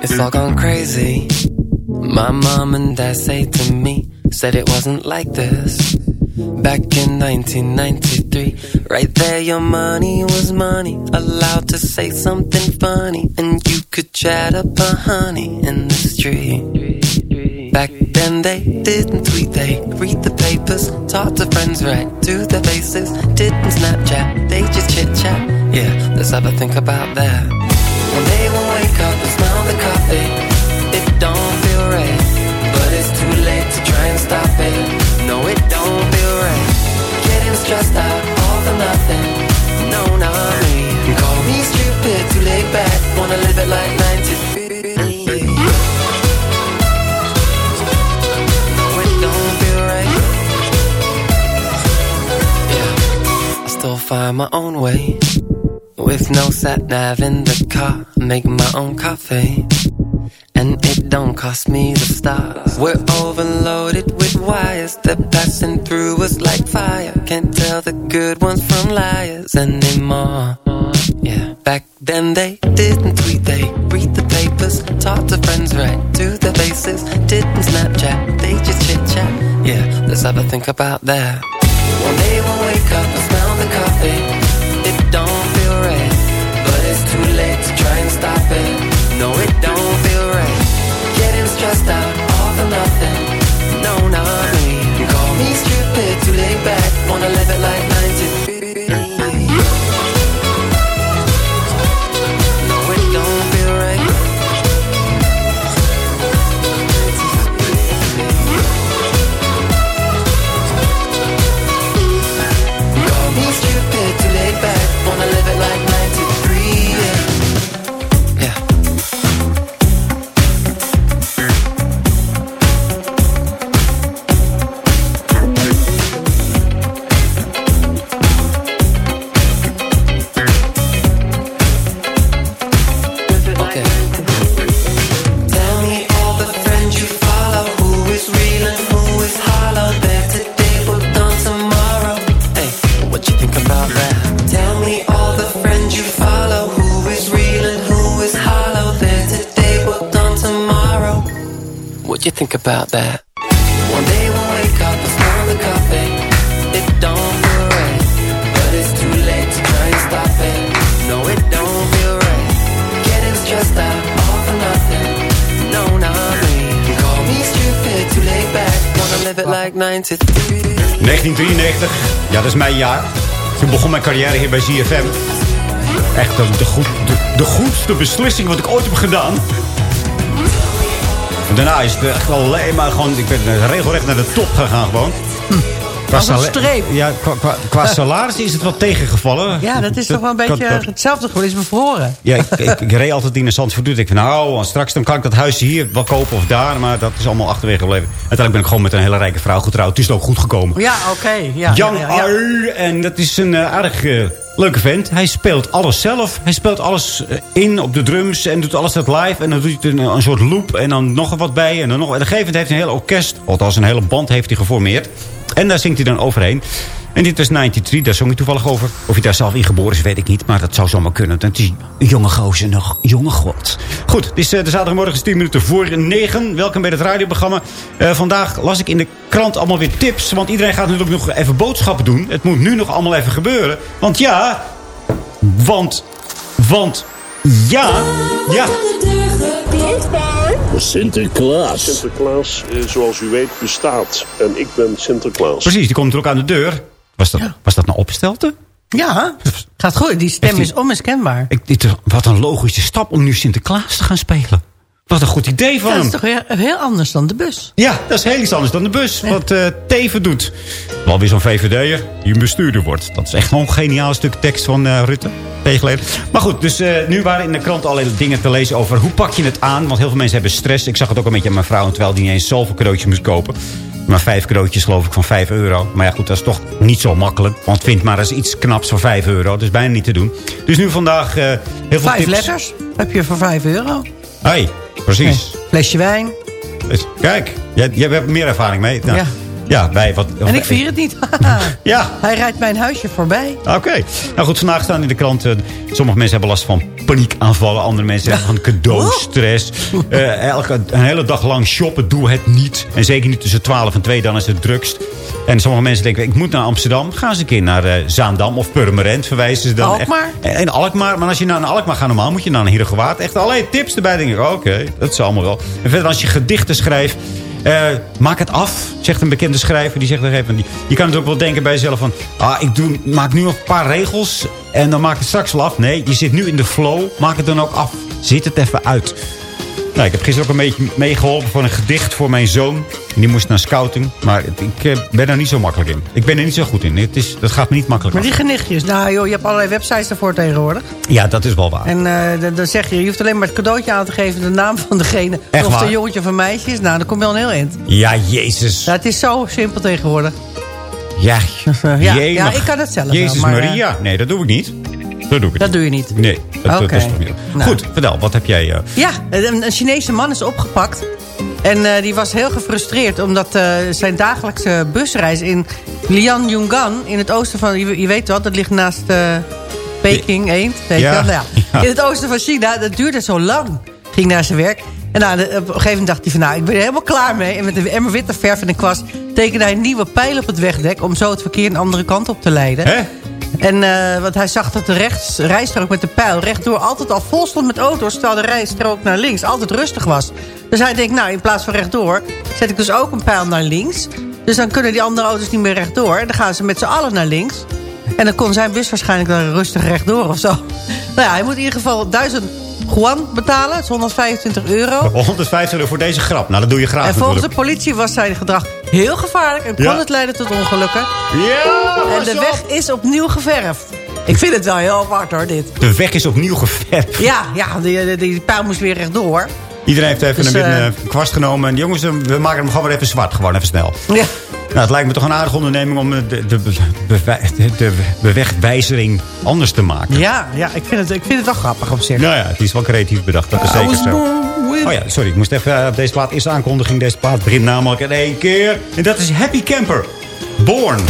It's all gone crazy. My mom and dad say to me, said it wasn't like this. Back in 1993, right there, your money was money. Allowed to say something funny, and you could chat up a honey in the street. Back then, they didn't tweet, they read the papers, talk to friends right to their faces. Didn't Snapchat, they just chit chat. Yeah, let's have a think about that. One day we'll wake up and smell the coffee. My own way. With no sat nav in the car, make my own coffee. And it don't cost me the stars. We're overloaded with wires. They're passing through us like fire. Can't tell the good ones from liars anymore. Yeah, back then they didn't tweet, they read the papers. Talk to friends right to their faces. Didn't Snapchat, they just chit chat. Yeah, let's have a think about that. One day we'll wake up think about that? One day we'll wake up and smell the coffee. It don't feel right, but it's too late to try and stop it. No, it don't feel right. Getting stressed out, all for nothing. No, not me. Call me stupid, too laid back. Wanna live it like 93. 1993, ja, dat is mijn jaar. Toen begon mijn carrière hier bij ZFM. Echt de, de, goed, de, de goedste beslissing wat ik ooit heb gedaan. Daarna is het echt alleen maar gewoon... Ik ben regelrecht naar de top gegaan gewoon. Qua Als een sala- streep. Ja, qua, qua, qua [laughs] salaris is het wat tegengevallen. Ja, dat is toch wel een beetje dat- hetzelfde geworden is bevroren. Ja, ik, ik, ik reed altijd in de Zandvoort. Ik van nou, straks dan kan ik dat huisje hier wel kopen of daar. Maar dat is allemaal achterwege gebleven. Uiteindelijk ben ik gewoon met een hele rijke vrouw getrouwd. Het is ook goed gekomen. Ja, oké. Ja, Jan ja, ja, ja. Ui, en dat is een eh, aardig eh, leuke vent. Hij speelt alles zelf. Hij speelt alles eh, in op de drums en doet alles dat live. En dan doet hij een, een soort loop en dan nog wat bij. En dan nog. En op een gegeven moment heeft hij een heel orkest, althans een hele band heeft hij geformeerd. En daar zingt hij dan overheen. En dit was 93, daar zong hij toevallig over. Of hij daar zelf in geboren is, weet ik niet. Maar dat zou zomaar kunnen. Het is een jonge gozer, nog jonge god. Goed, het is eh, de zaterdagmorgen is 10 minuten voor 9. Welkom bij het radioprogramma. Eh, vandaag las ik in de krant allemaal weer tips. Want iedereen gaat natuurlijk nog even boodschappen doen. Het moet nu nog allemaal even gebeuren. Want ja, want, want, ja, ja. Sinterklaas. Sinterklaas, eh, zoals u weet, bestaat. En ik ben Sinterklaas. Precies, die komt er ook aan de deur. Was dat, was dat nou opstelte? Ja, gaat goed. Die stem is onmiskenbaar. Ik, dit, wat een logische stap om nu Sinterklaas te gaan spelen. Wat een goed idee van Ja, dat hem. is toch weer heel anders dan de bus. Ja, dat is heel iets anders dan de bus. Wat eh, Teven doet. Wel weer zo'n VVD'er die een bestuurder wordt. Dat is echt gewoon een geniaal stuk tekst van eh, Rutte. Tegen geleden. Maar goed, dus eh, nu waren in de krant allerlei dingen te lezen over hoe pak je het aan. Want heel veel mensen hebben stress. Ik zag het ook een beetje aan mijn vrouw. Terwijl die niet eens zoveel cadeautjes moest kopen. Maar vijf cadeautjes geloof ik van 5 euro. Maar ja goed, dat is toch niet zo makkelijk. Want vind maar eens iets knaps voor 5 euro. Dat is bijna niet te doen. Dus nu vandaag eh, heel veel Vijf tips. letters heb je voor vijf euro. Hey, precies. Flesje wijn. Kijk, jij, jij hebt er meer ervaring mee. Nou, Ja. Ja, bij wat... En ik vier het niet. [laughs] Ja. Hij rijdt mijn huisje voorbij. Oké. Nou goed, vandaag staan in de krant... eh, sommige mensen hebben last van paniekaanvallen. Andere mensen hebben van cadeaustress. Eh elke, een hele dag lang shoppen, doe het niet. En zeker niet tussen 12 en 2, dan is het drukst. En sommige mensen denken, ik moet naar Amsterdam. Gaan ze een keer naar eh, Zaandam of Purmerend, verwijzen ze dan. Alkmaar? Echt. En Alkmaar. Maar als je naar een Alkmaar gaat normaal, moet je naar een. Echt allerlei tips erbij. denk ik, oké, dat is allemaal wel. En verder als je gedichten schrijft... eh, maak het af, zegt een bekende schrijver. Die zegt even, die, je kan het ook wel denken bij jezelf van... Ah, ik doe, maak nu nog een paar regels en dan maak ik het straks wel af. Nee, je zit nu in de flow. Maak het dan ook af. Zit het even uit. Nou, ik heb gisteren ook een beetje meegeholpen voor een gedicht voor mijn zoon. En die moest naar scouting. Maar ik eh, ben er niet zo makkelijk in. Ik ben er niet zo goed in. Het is, dat gaat me niet makkelijk Maar af. die genichtjes, nou joh, je hebt allerlei websites daarvoor tegenwoordig. Ja, dat is wel waar. En eh, dan- zeg je, je hoeft alleen maar het cadeautje aan te geven... de naam van degene, Echt of het een jongetje of een meisje is. Nou, dan kom je al een heel eind. Ja, jezus. Ja, het is zo simpel tegenwoordig. Ja, ja, ja, ik kan het zelf wel, Jezus maar, eh, Maria. Nee, dat doe ik niet. Dat doe ik Dat niet. doe je niet. Nee, dat, dat is toch niet. Nou. Goed, vertel. Wat heb jij... eh, Ja, een, een Chinese man is opgepakt. En eh, die was heel gefrustreerd omdat eh, zijn dagelijkse busreis in Lianyungan... in het oosten van, je, je weet wat, dat ligt naast Peking, Eend. Weet Ja, je wel? Nou [laughs] ja. In het oosten van China, dat duurde zo lang. Ging naar zijn werk. En nou, op een gegeven moment dacht hij van, nou, ik ben er helemaal klaar mee. En met een emmer witte verf en een kwast tekende hij een nieuwe pijl op het wegdek... om zo het verkeer een andere kant op te leiden. Hè? En eh, want hij zag dat de rechts, rijstrook met de pijl rechtdoor altijd al vol stond met auto's... terwijl de rijstrook naar links altijd rustig was. Dus hij denkt, nou, in plaats van rechtdoor... zet ik dus ook een pijl naar links. Dus dan kunnen die andere auto's niet meer rechtdoor. En dan gaan ze met z'n allen naar links. En dan kon zijn bus waarschijnlijk dan rustig rechtdoor of zo. [laughs] Nou ja, hij moet in ieder geval 1000 yuan betalen. Dat is 125 euro. 150 euro voor deze grap. Nou, dat doe je graag En volgens de politie was zijn gedrag heel gevaarlijk... en kon Ja. het leiden tot ongelukken. Ja, En de weg op. is opnieuw geverfd. Ik vind het wel heel apart hoor, dit. De weg is opnieuw geverfd. Ja, ja die, die, die pijl moest weer rechtdoor. Iedereen heeft even Dus, een, eh, een kwast genomen. En jongens, we maken hem gewoon weer even zwart. Gewoon even snel. Ja. Nou, het lijkt me toch een aardige onderneming om de, de, de, bewegwijzering anders te maken. Ja, ja ik, vind het, ik vind het wel grappig op zich. Nou ja, het is wel creatief bedacht. Dat is zeker zo. Oh ja, sorry. Ik moest even eh, op deze plaat eerst aankondiging. Deze plaat begint namelijk in één keer. En dat is Happy Camper. Born.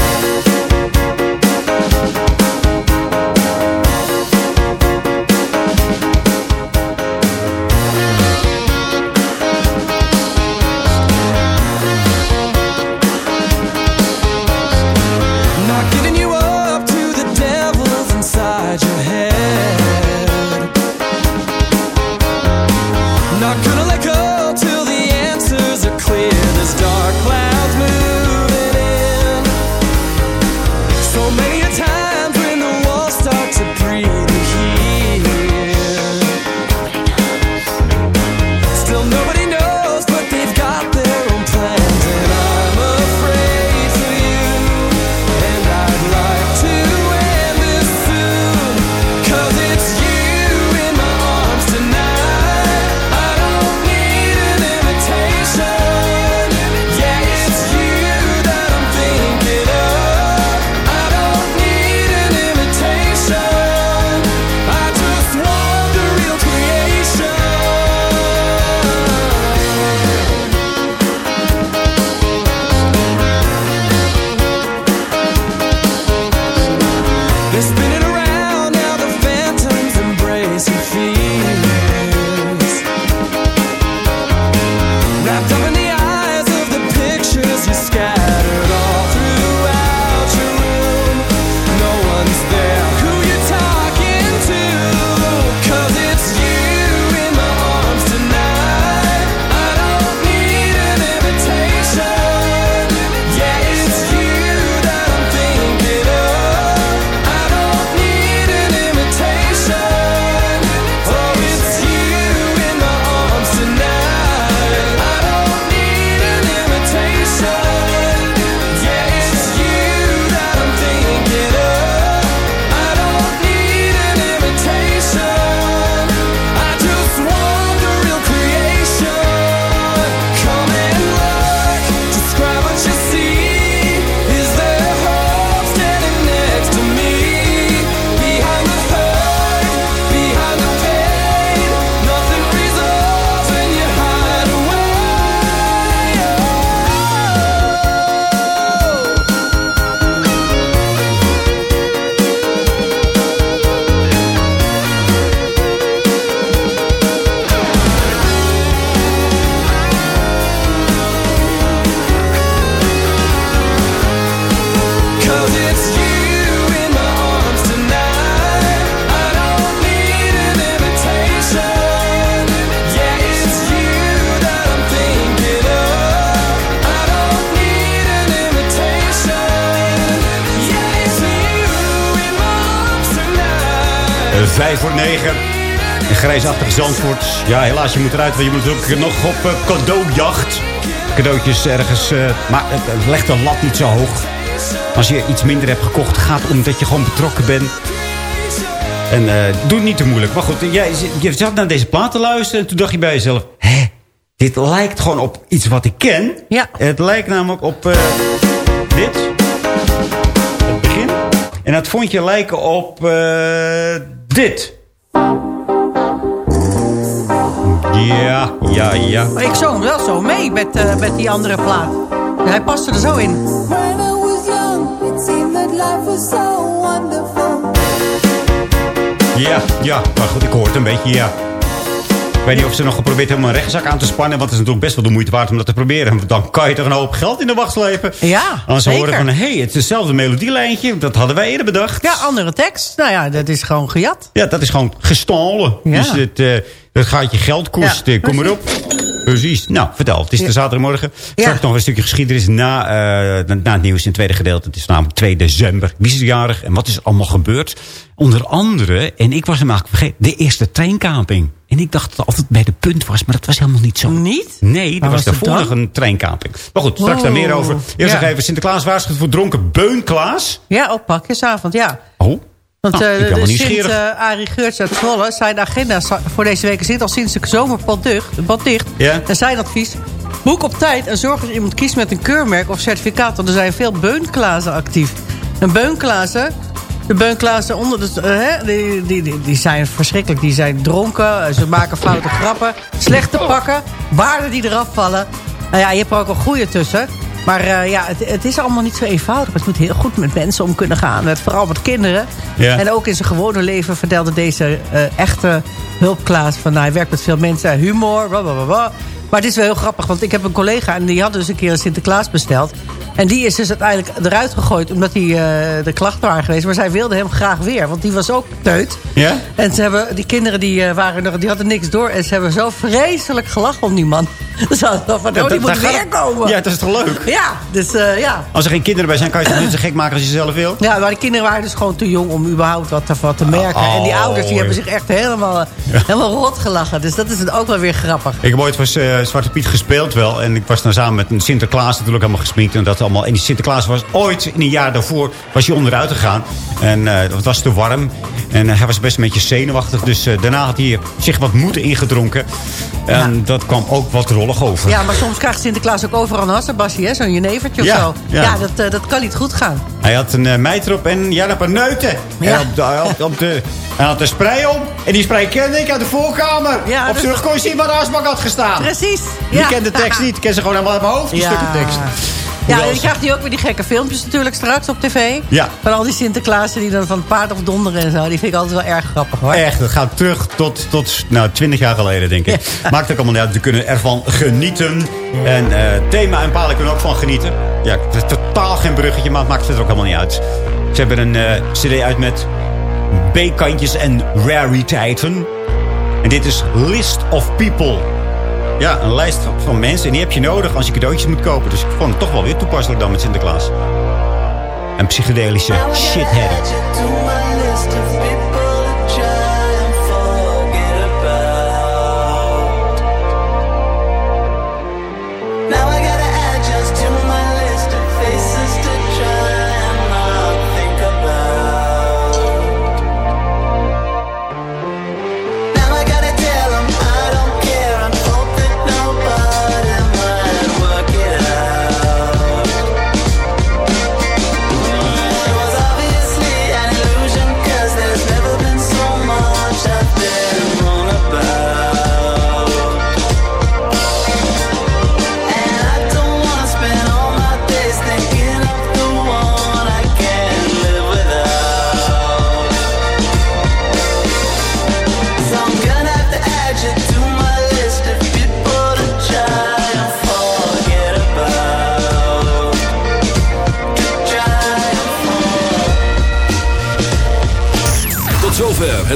Grijsachtige Zandvoort. Ja, helaas, je moet eruit. Want je moet ook nog op eh, cadeaujacht. Cadeautjes ergens. eh, maar het, het legt de lat niet zo hoog. Als je iets minder hebt gekocht, gaat omdat je gewoon betrokken bent. En doe het niet te moeilijk. Maar goed, jij, je zat naar deze plaat te luisteren. En toen dacht je bij jezelf... Hé, dit lijkt gewoon op iets wat ik ken. Ja. Het lijkt namelijk op dit. Het begin. En dat vond je lijken op dit. Ja, ja, ja. Maar ik zong wel zo mee met, eh, met die andere plaat. Hij paste er zo in. When I was young, it seemed that life was so wonderful. Ja, ja. Maar goed, ik hoor het een beetje, ja. Ik weet niet of ze nog geprobeerd hebben om een rechtszak aan te spannen. Want het is natuurlijk best wel de moeite waard om dat te proberen. Want dan kan je toch een hoop geld in de wacht slepen. Ja, Als ze zeker. horen van, hé, hey, het is hetzelfde melodielijntje. Dat hadden wij eerder bedacht. Ja, andere tekst. Nou ja, dat is gewoon gejat. Ja, dat is gewoon gestolen. Ja. Dus het, eh, dat gaat je geld kosten. Ja, Kom maar op. Precies. Nou, vertel. Het is de zaterdagmorgen. Straks nog een stukje geschiedenis na, eh, na, het nieuws in het tweede gedeelte. Het is namelijk 2 december. Wie is jarig en wat is er allemaal gebeurd? Onder andere, en ik was hem eigenlijk vergeten, de eerste treinkaping. En ik dacht dat het altijd bij de punt was, maar dat was helemaal niet zo. Niet? Nee, er was was daarvoor nog een treinkaping. Maar goed, straks daar meer over. Eerst Ja. nog even Sinterklaas waarschuwt voor dronken beunklaas. Ja, op pakjesavond, ja. Oh. Want de Sint nieuwsgierig. eh, Arie Geurts uit Zwolle, zijn agenda voor deze week zit al sinds de zomerpad dicht. pad dicht. Ja. En zijn advies, boek op tijd en zorg dat iemand kiest met een keurmerk of certificaat. Want er zijn veel beunklazen actief. En beunklazen, de beunklazen onder, dus, eh, hè, die, die, die, die zijn verschrikkelijk. Die zijn dronken, ze maken foute grappen, slecht te pakken, waarden die eraf vallen. Nou ja, je hebt er ook een goede tussen. Maar eh, ja, het, het is allemaal niet zo eenvoudig. Het moet heel goed met mensen om kunnen gaan. Het, vooral met kinderen. Ja. En ook in zijn gewone leven vertelde deze eh, echte hulpklaas... van nou, hij werkt met veel mensen, humor, blablabla. Maar het is wel heel grappig, want ik heb een collega... en die had dus een keer een Sinterklaas besteld. En die is dus uiteindelijk eruit gegooid... omdat hij eh, de klachten waren geweest. Maar zij wilde hem graag weer, want die was ook teut. Ja? En ze hebben, die kinderen die, eh, waren nog, die hadden niks door. En ze hebben zo vreselijk gelachen om die man. [laughs] Ze hadden wel van, oh, die moet weer komen. Ja, dat is toch leuk? Ja, dus eh, ja. Als er geen kinderen bij zijn, kan je het niet zo gek maken als je zelf wil. Ja, maar de kinderen waren dus gewoon te jong om überhaupt wat te, wat te merken. Oh, en die ouders die ja. hebben zich echt helemaal, helemaal rot gelachen. Dus dat is het ook wel weer grappig. Ik heb ooit voor Zwarte Piet gespeeld wel. En ik was dan samen met een Sinterklaas natuurlijk helemaal gesminkt. En, dat allemaal. en die Sinterklaas was ooit, in een jaar daarvoor, was hij onderuit gegaan. En eh, het was te warm. En eh, hij was best een beetje zenuwachtig. Dus eh, daarna had hij zich wat moed ingedronken. En dat kwam ook wat rollig over. Ja, maar soms krijgt Sinterklaas ook overal een hassenbasje? Zo'n jenevertje of zo. ja. Ja, dat, dat kan niet goed gaan. Hij had een uh, meid erop en ja, een paar neuten. Ja. En op de, op, op de, hij had een spray op. En die spray kende ik uit de voorkamer. Ja, op dus- zijn rug kon je zien waar de asbak had gestaan. Precies. Die ja. kent de tekst [laughs] niet. Ik ken ze gewoon helemaal uit mijn hoofd, die stukken tekst. Ja, en krijgt nu ook weer die gekke filmpjes natuurlijk straks op tv. Ja. Van al die Sinterklaasen die dan van het paard of donderen en zo. Die vind ik altijd wel erg grappig hoor. Echt, het gaat terug tot, tot nou, 20 jaar geleden, denk ik. [laughs] Maakt ook allemaal niet uit. We kunnen ervan genieten. En eh, thema en palen kunnen ook van genieten. Ja, het is totaal geen bruggetje, maar het maakt verder ook helemaal niet uit. Ze hebben een eh, cd uit met B-kantjes en rariteiten. En dit is List of People. Ja, een lijst van- mensen. En die heb je nodig als je cadeautjes moet kopen. Dus ik vond het toch wel weer toepasselijk dan met Sinterklaas. En psychedelische shithead.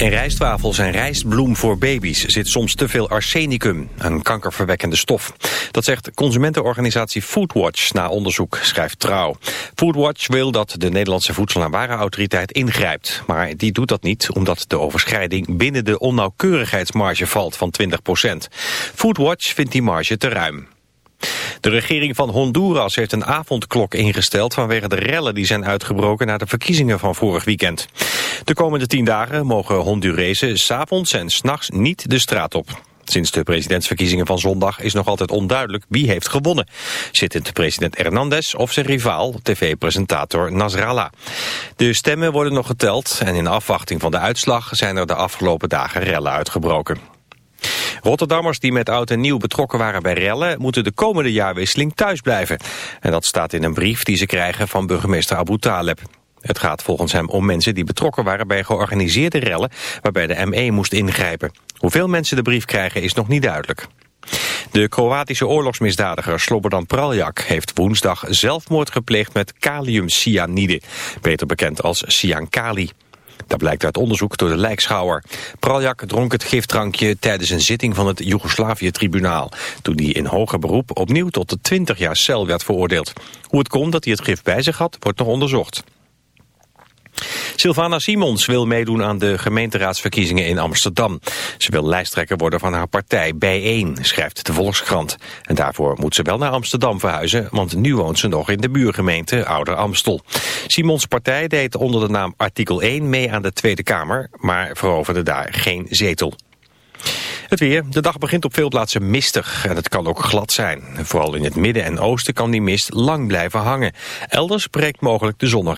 In rijstwafels en rijstbloem voor baby's zit soms te veel arsenicum, een kankerverwekkende stof. Dat zegt consumentenorganisatie Foodwatch na onderzoek, schrijft Trouw. Foodwatch wil dat de Nederlandse Voedsel- en Warenautoriteit ingrijpt. Maar die doet dat niet omdat de overschrijding binnen de onnauwkeurigheidsmarge valt van 20%. Foodwatch vindt die marge te ruim. De regering van Honduras heeft een avondklok ingesteld vanwege de rellen die zijn uitgebroken na de verkiezingen van vorig weekend. De komende tien dagen mogen Hondurezen s'avonds en s'nachts niet de straat op. Sinds de presidentsverkiezingen van zondag is nog altijd onduidelijk wie heeft gewonnen. Zittend president Hernandez of zijn rivaal, tv-presentator Nasrallah. De stemmen worden nog geteld en in afwachting van de uitslag zijn er de afgelopen dagen rellen uitgebroken. Rotterdammers die met oud en nieuw betrokken waren bij rellen... moeten de komende jaarwisseling thuis blijven. En dat staat in een brief die ze krijgen van burgemeester Abu Taleb. Het gaat volgens hem om mensen die betrokken waren bij georganiseerde rellen... waarbij de ME moest ingrijpen. Hoeveel mensen de brief krijgen is nog niet duidelijk. De Kroatische oorlogsmisdadiger Slobodan Praljak heeft woensdag zelfmoord gepleegd met kaliumcyanide, beter bekend als cyankali. Dat blijkt uit onderzoek door de lijkschouwer. Praljak dronk het gifdrankje tijdens een zitting van het Joegoslavië-tribunaal... toen hij in hoger beroep opnieuw tot de 20 jaar cel werd veroordeeld. Hoe het komt dat hij het gif bij zich had, wordt nog onderzocht. Sylvana Simons wil meedoen aan de gemeenteraadsverkiezingen in Amsterdam. Ze wil lijsttrekker worden van haar partij Bijeen, schrijft de Volkskrant. En daarvoor moet ze wel naar Amsterdam verhuizen, want nu woont ze nog in de buurgemeente Ouder Amstel. Simons partij deed onder de naam artikel 1 mee aan de Tweede Kamer, maar veroverde daar geen zetel. Het weer. De dag begint op veel plaatsen mistig en het kan ook glad zijn. Vooral in het midden en oosten kan die mist lang blijven hangen. Elders breekt mogelijk de zon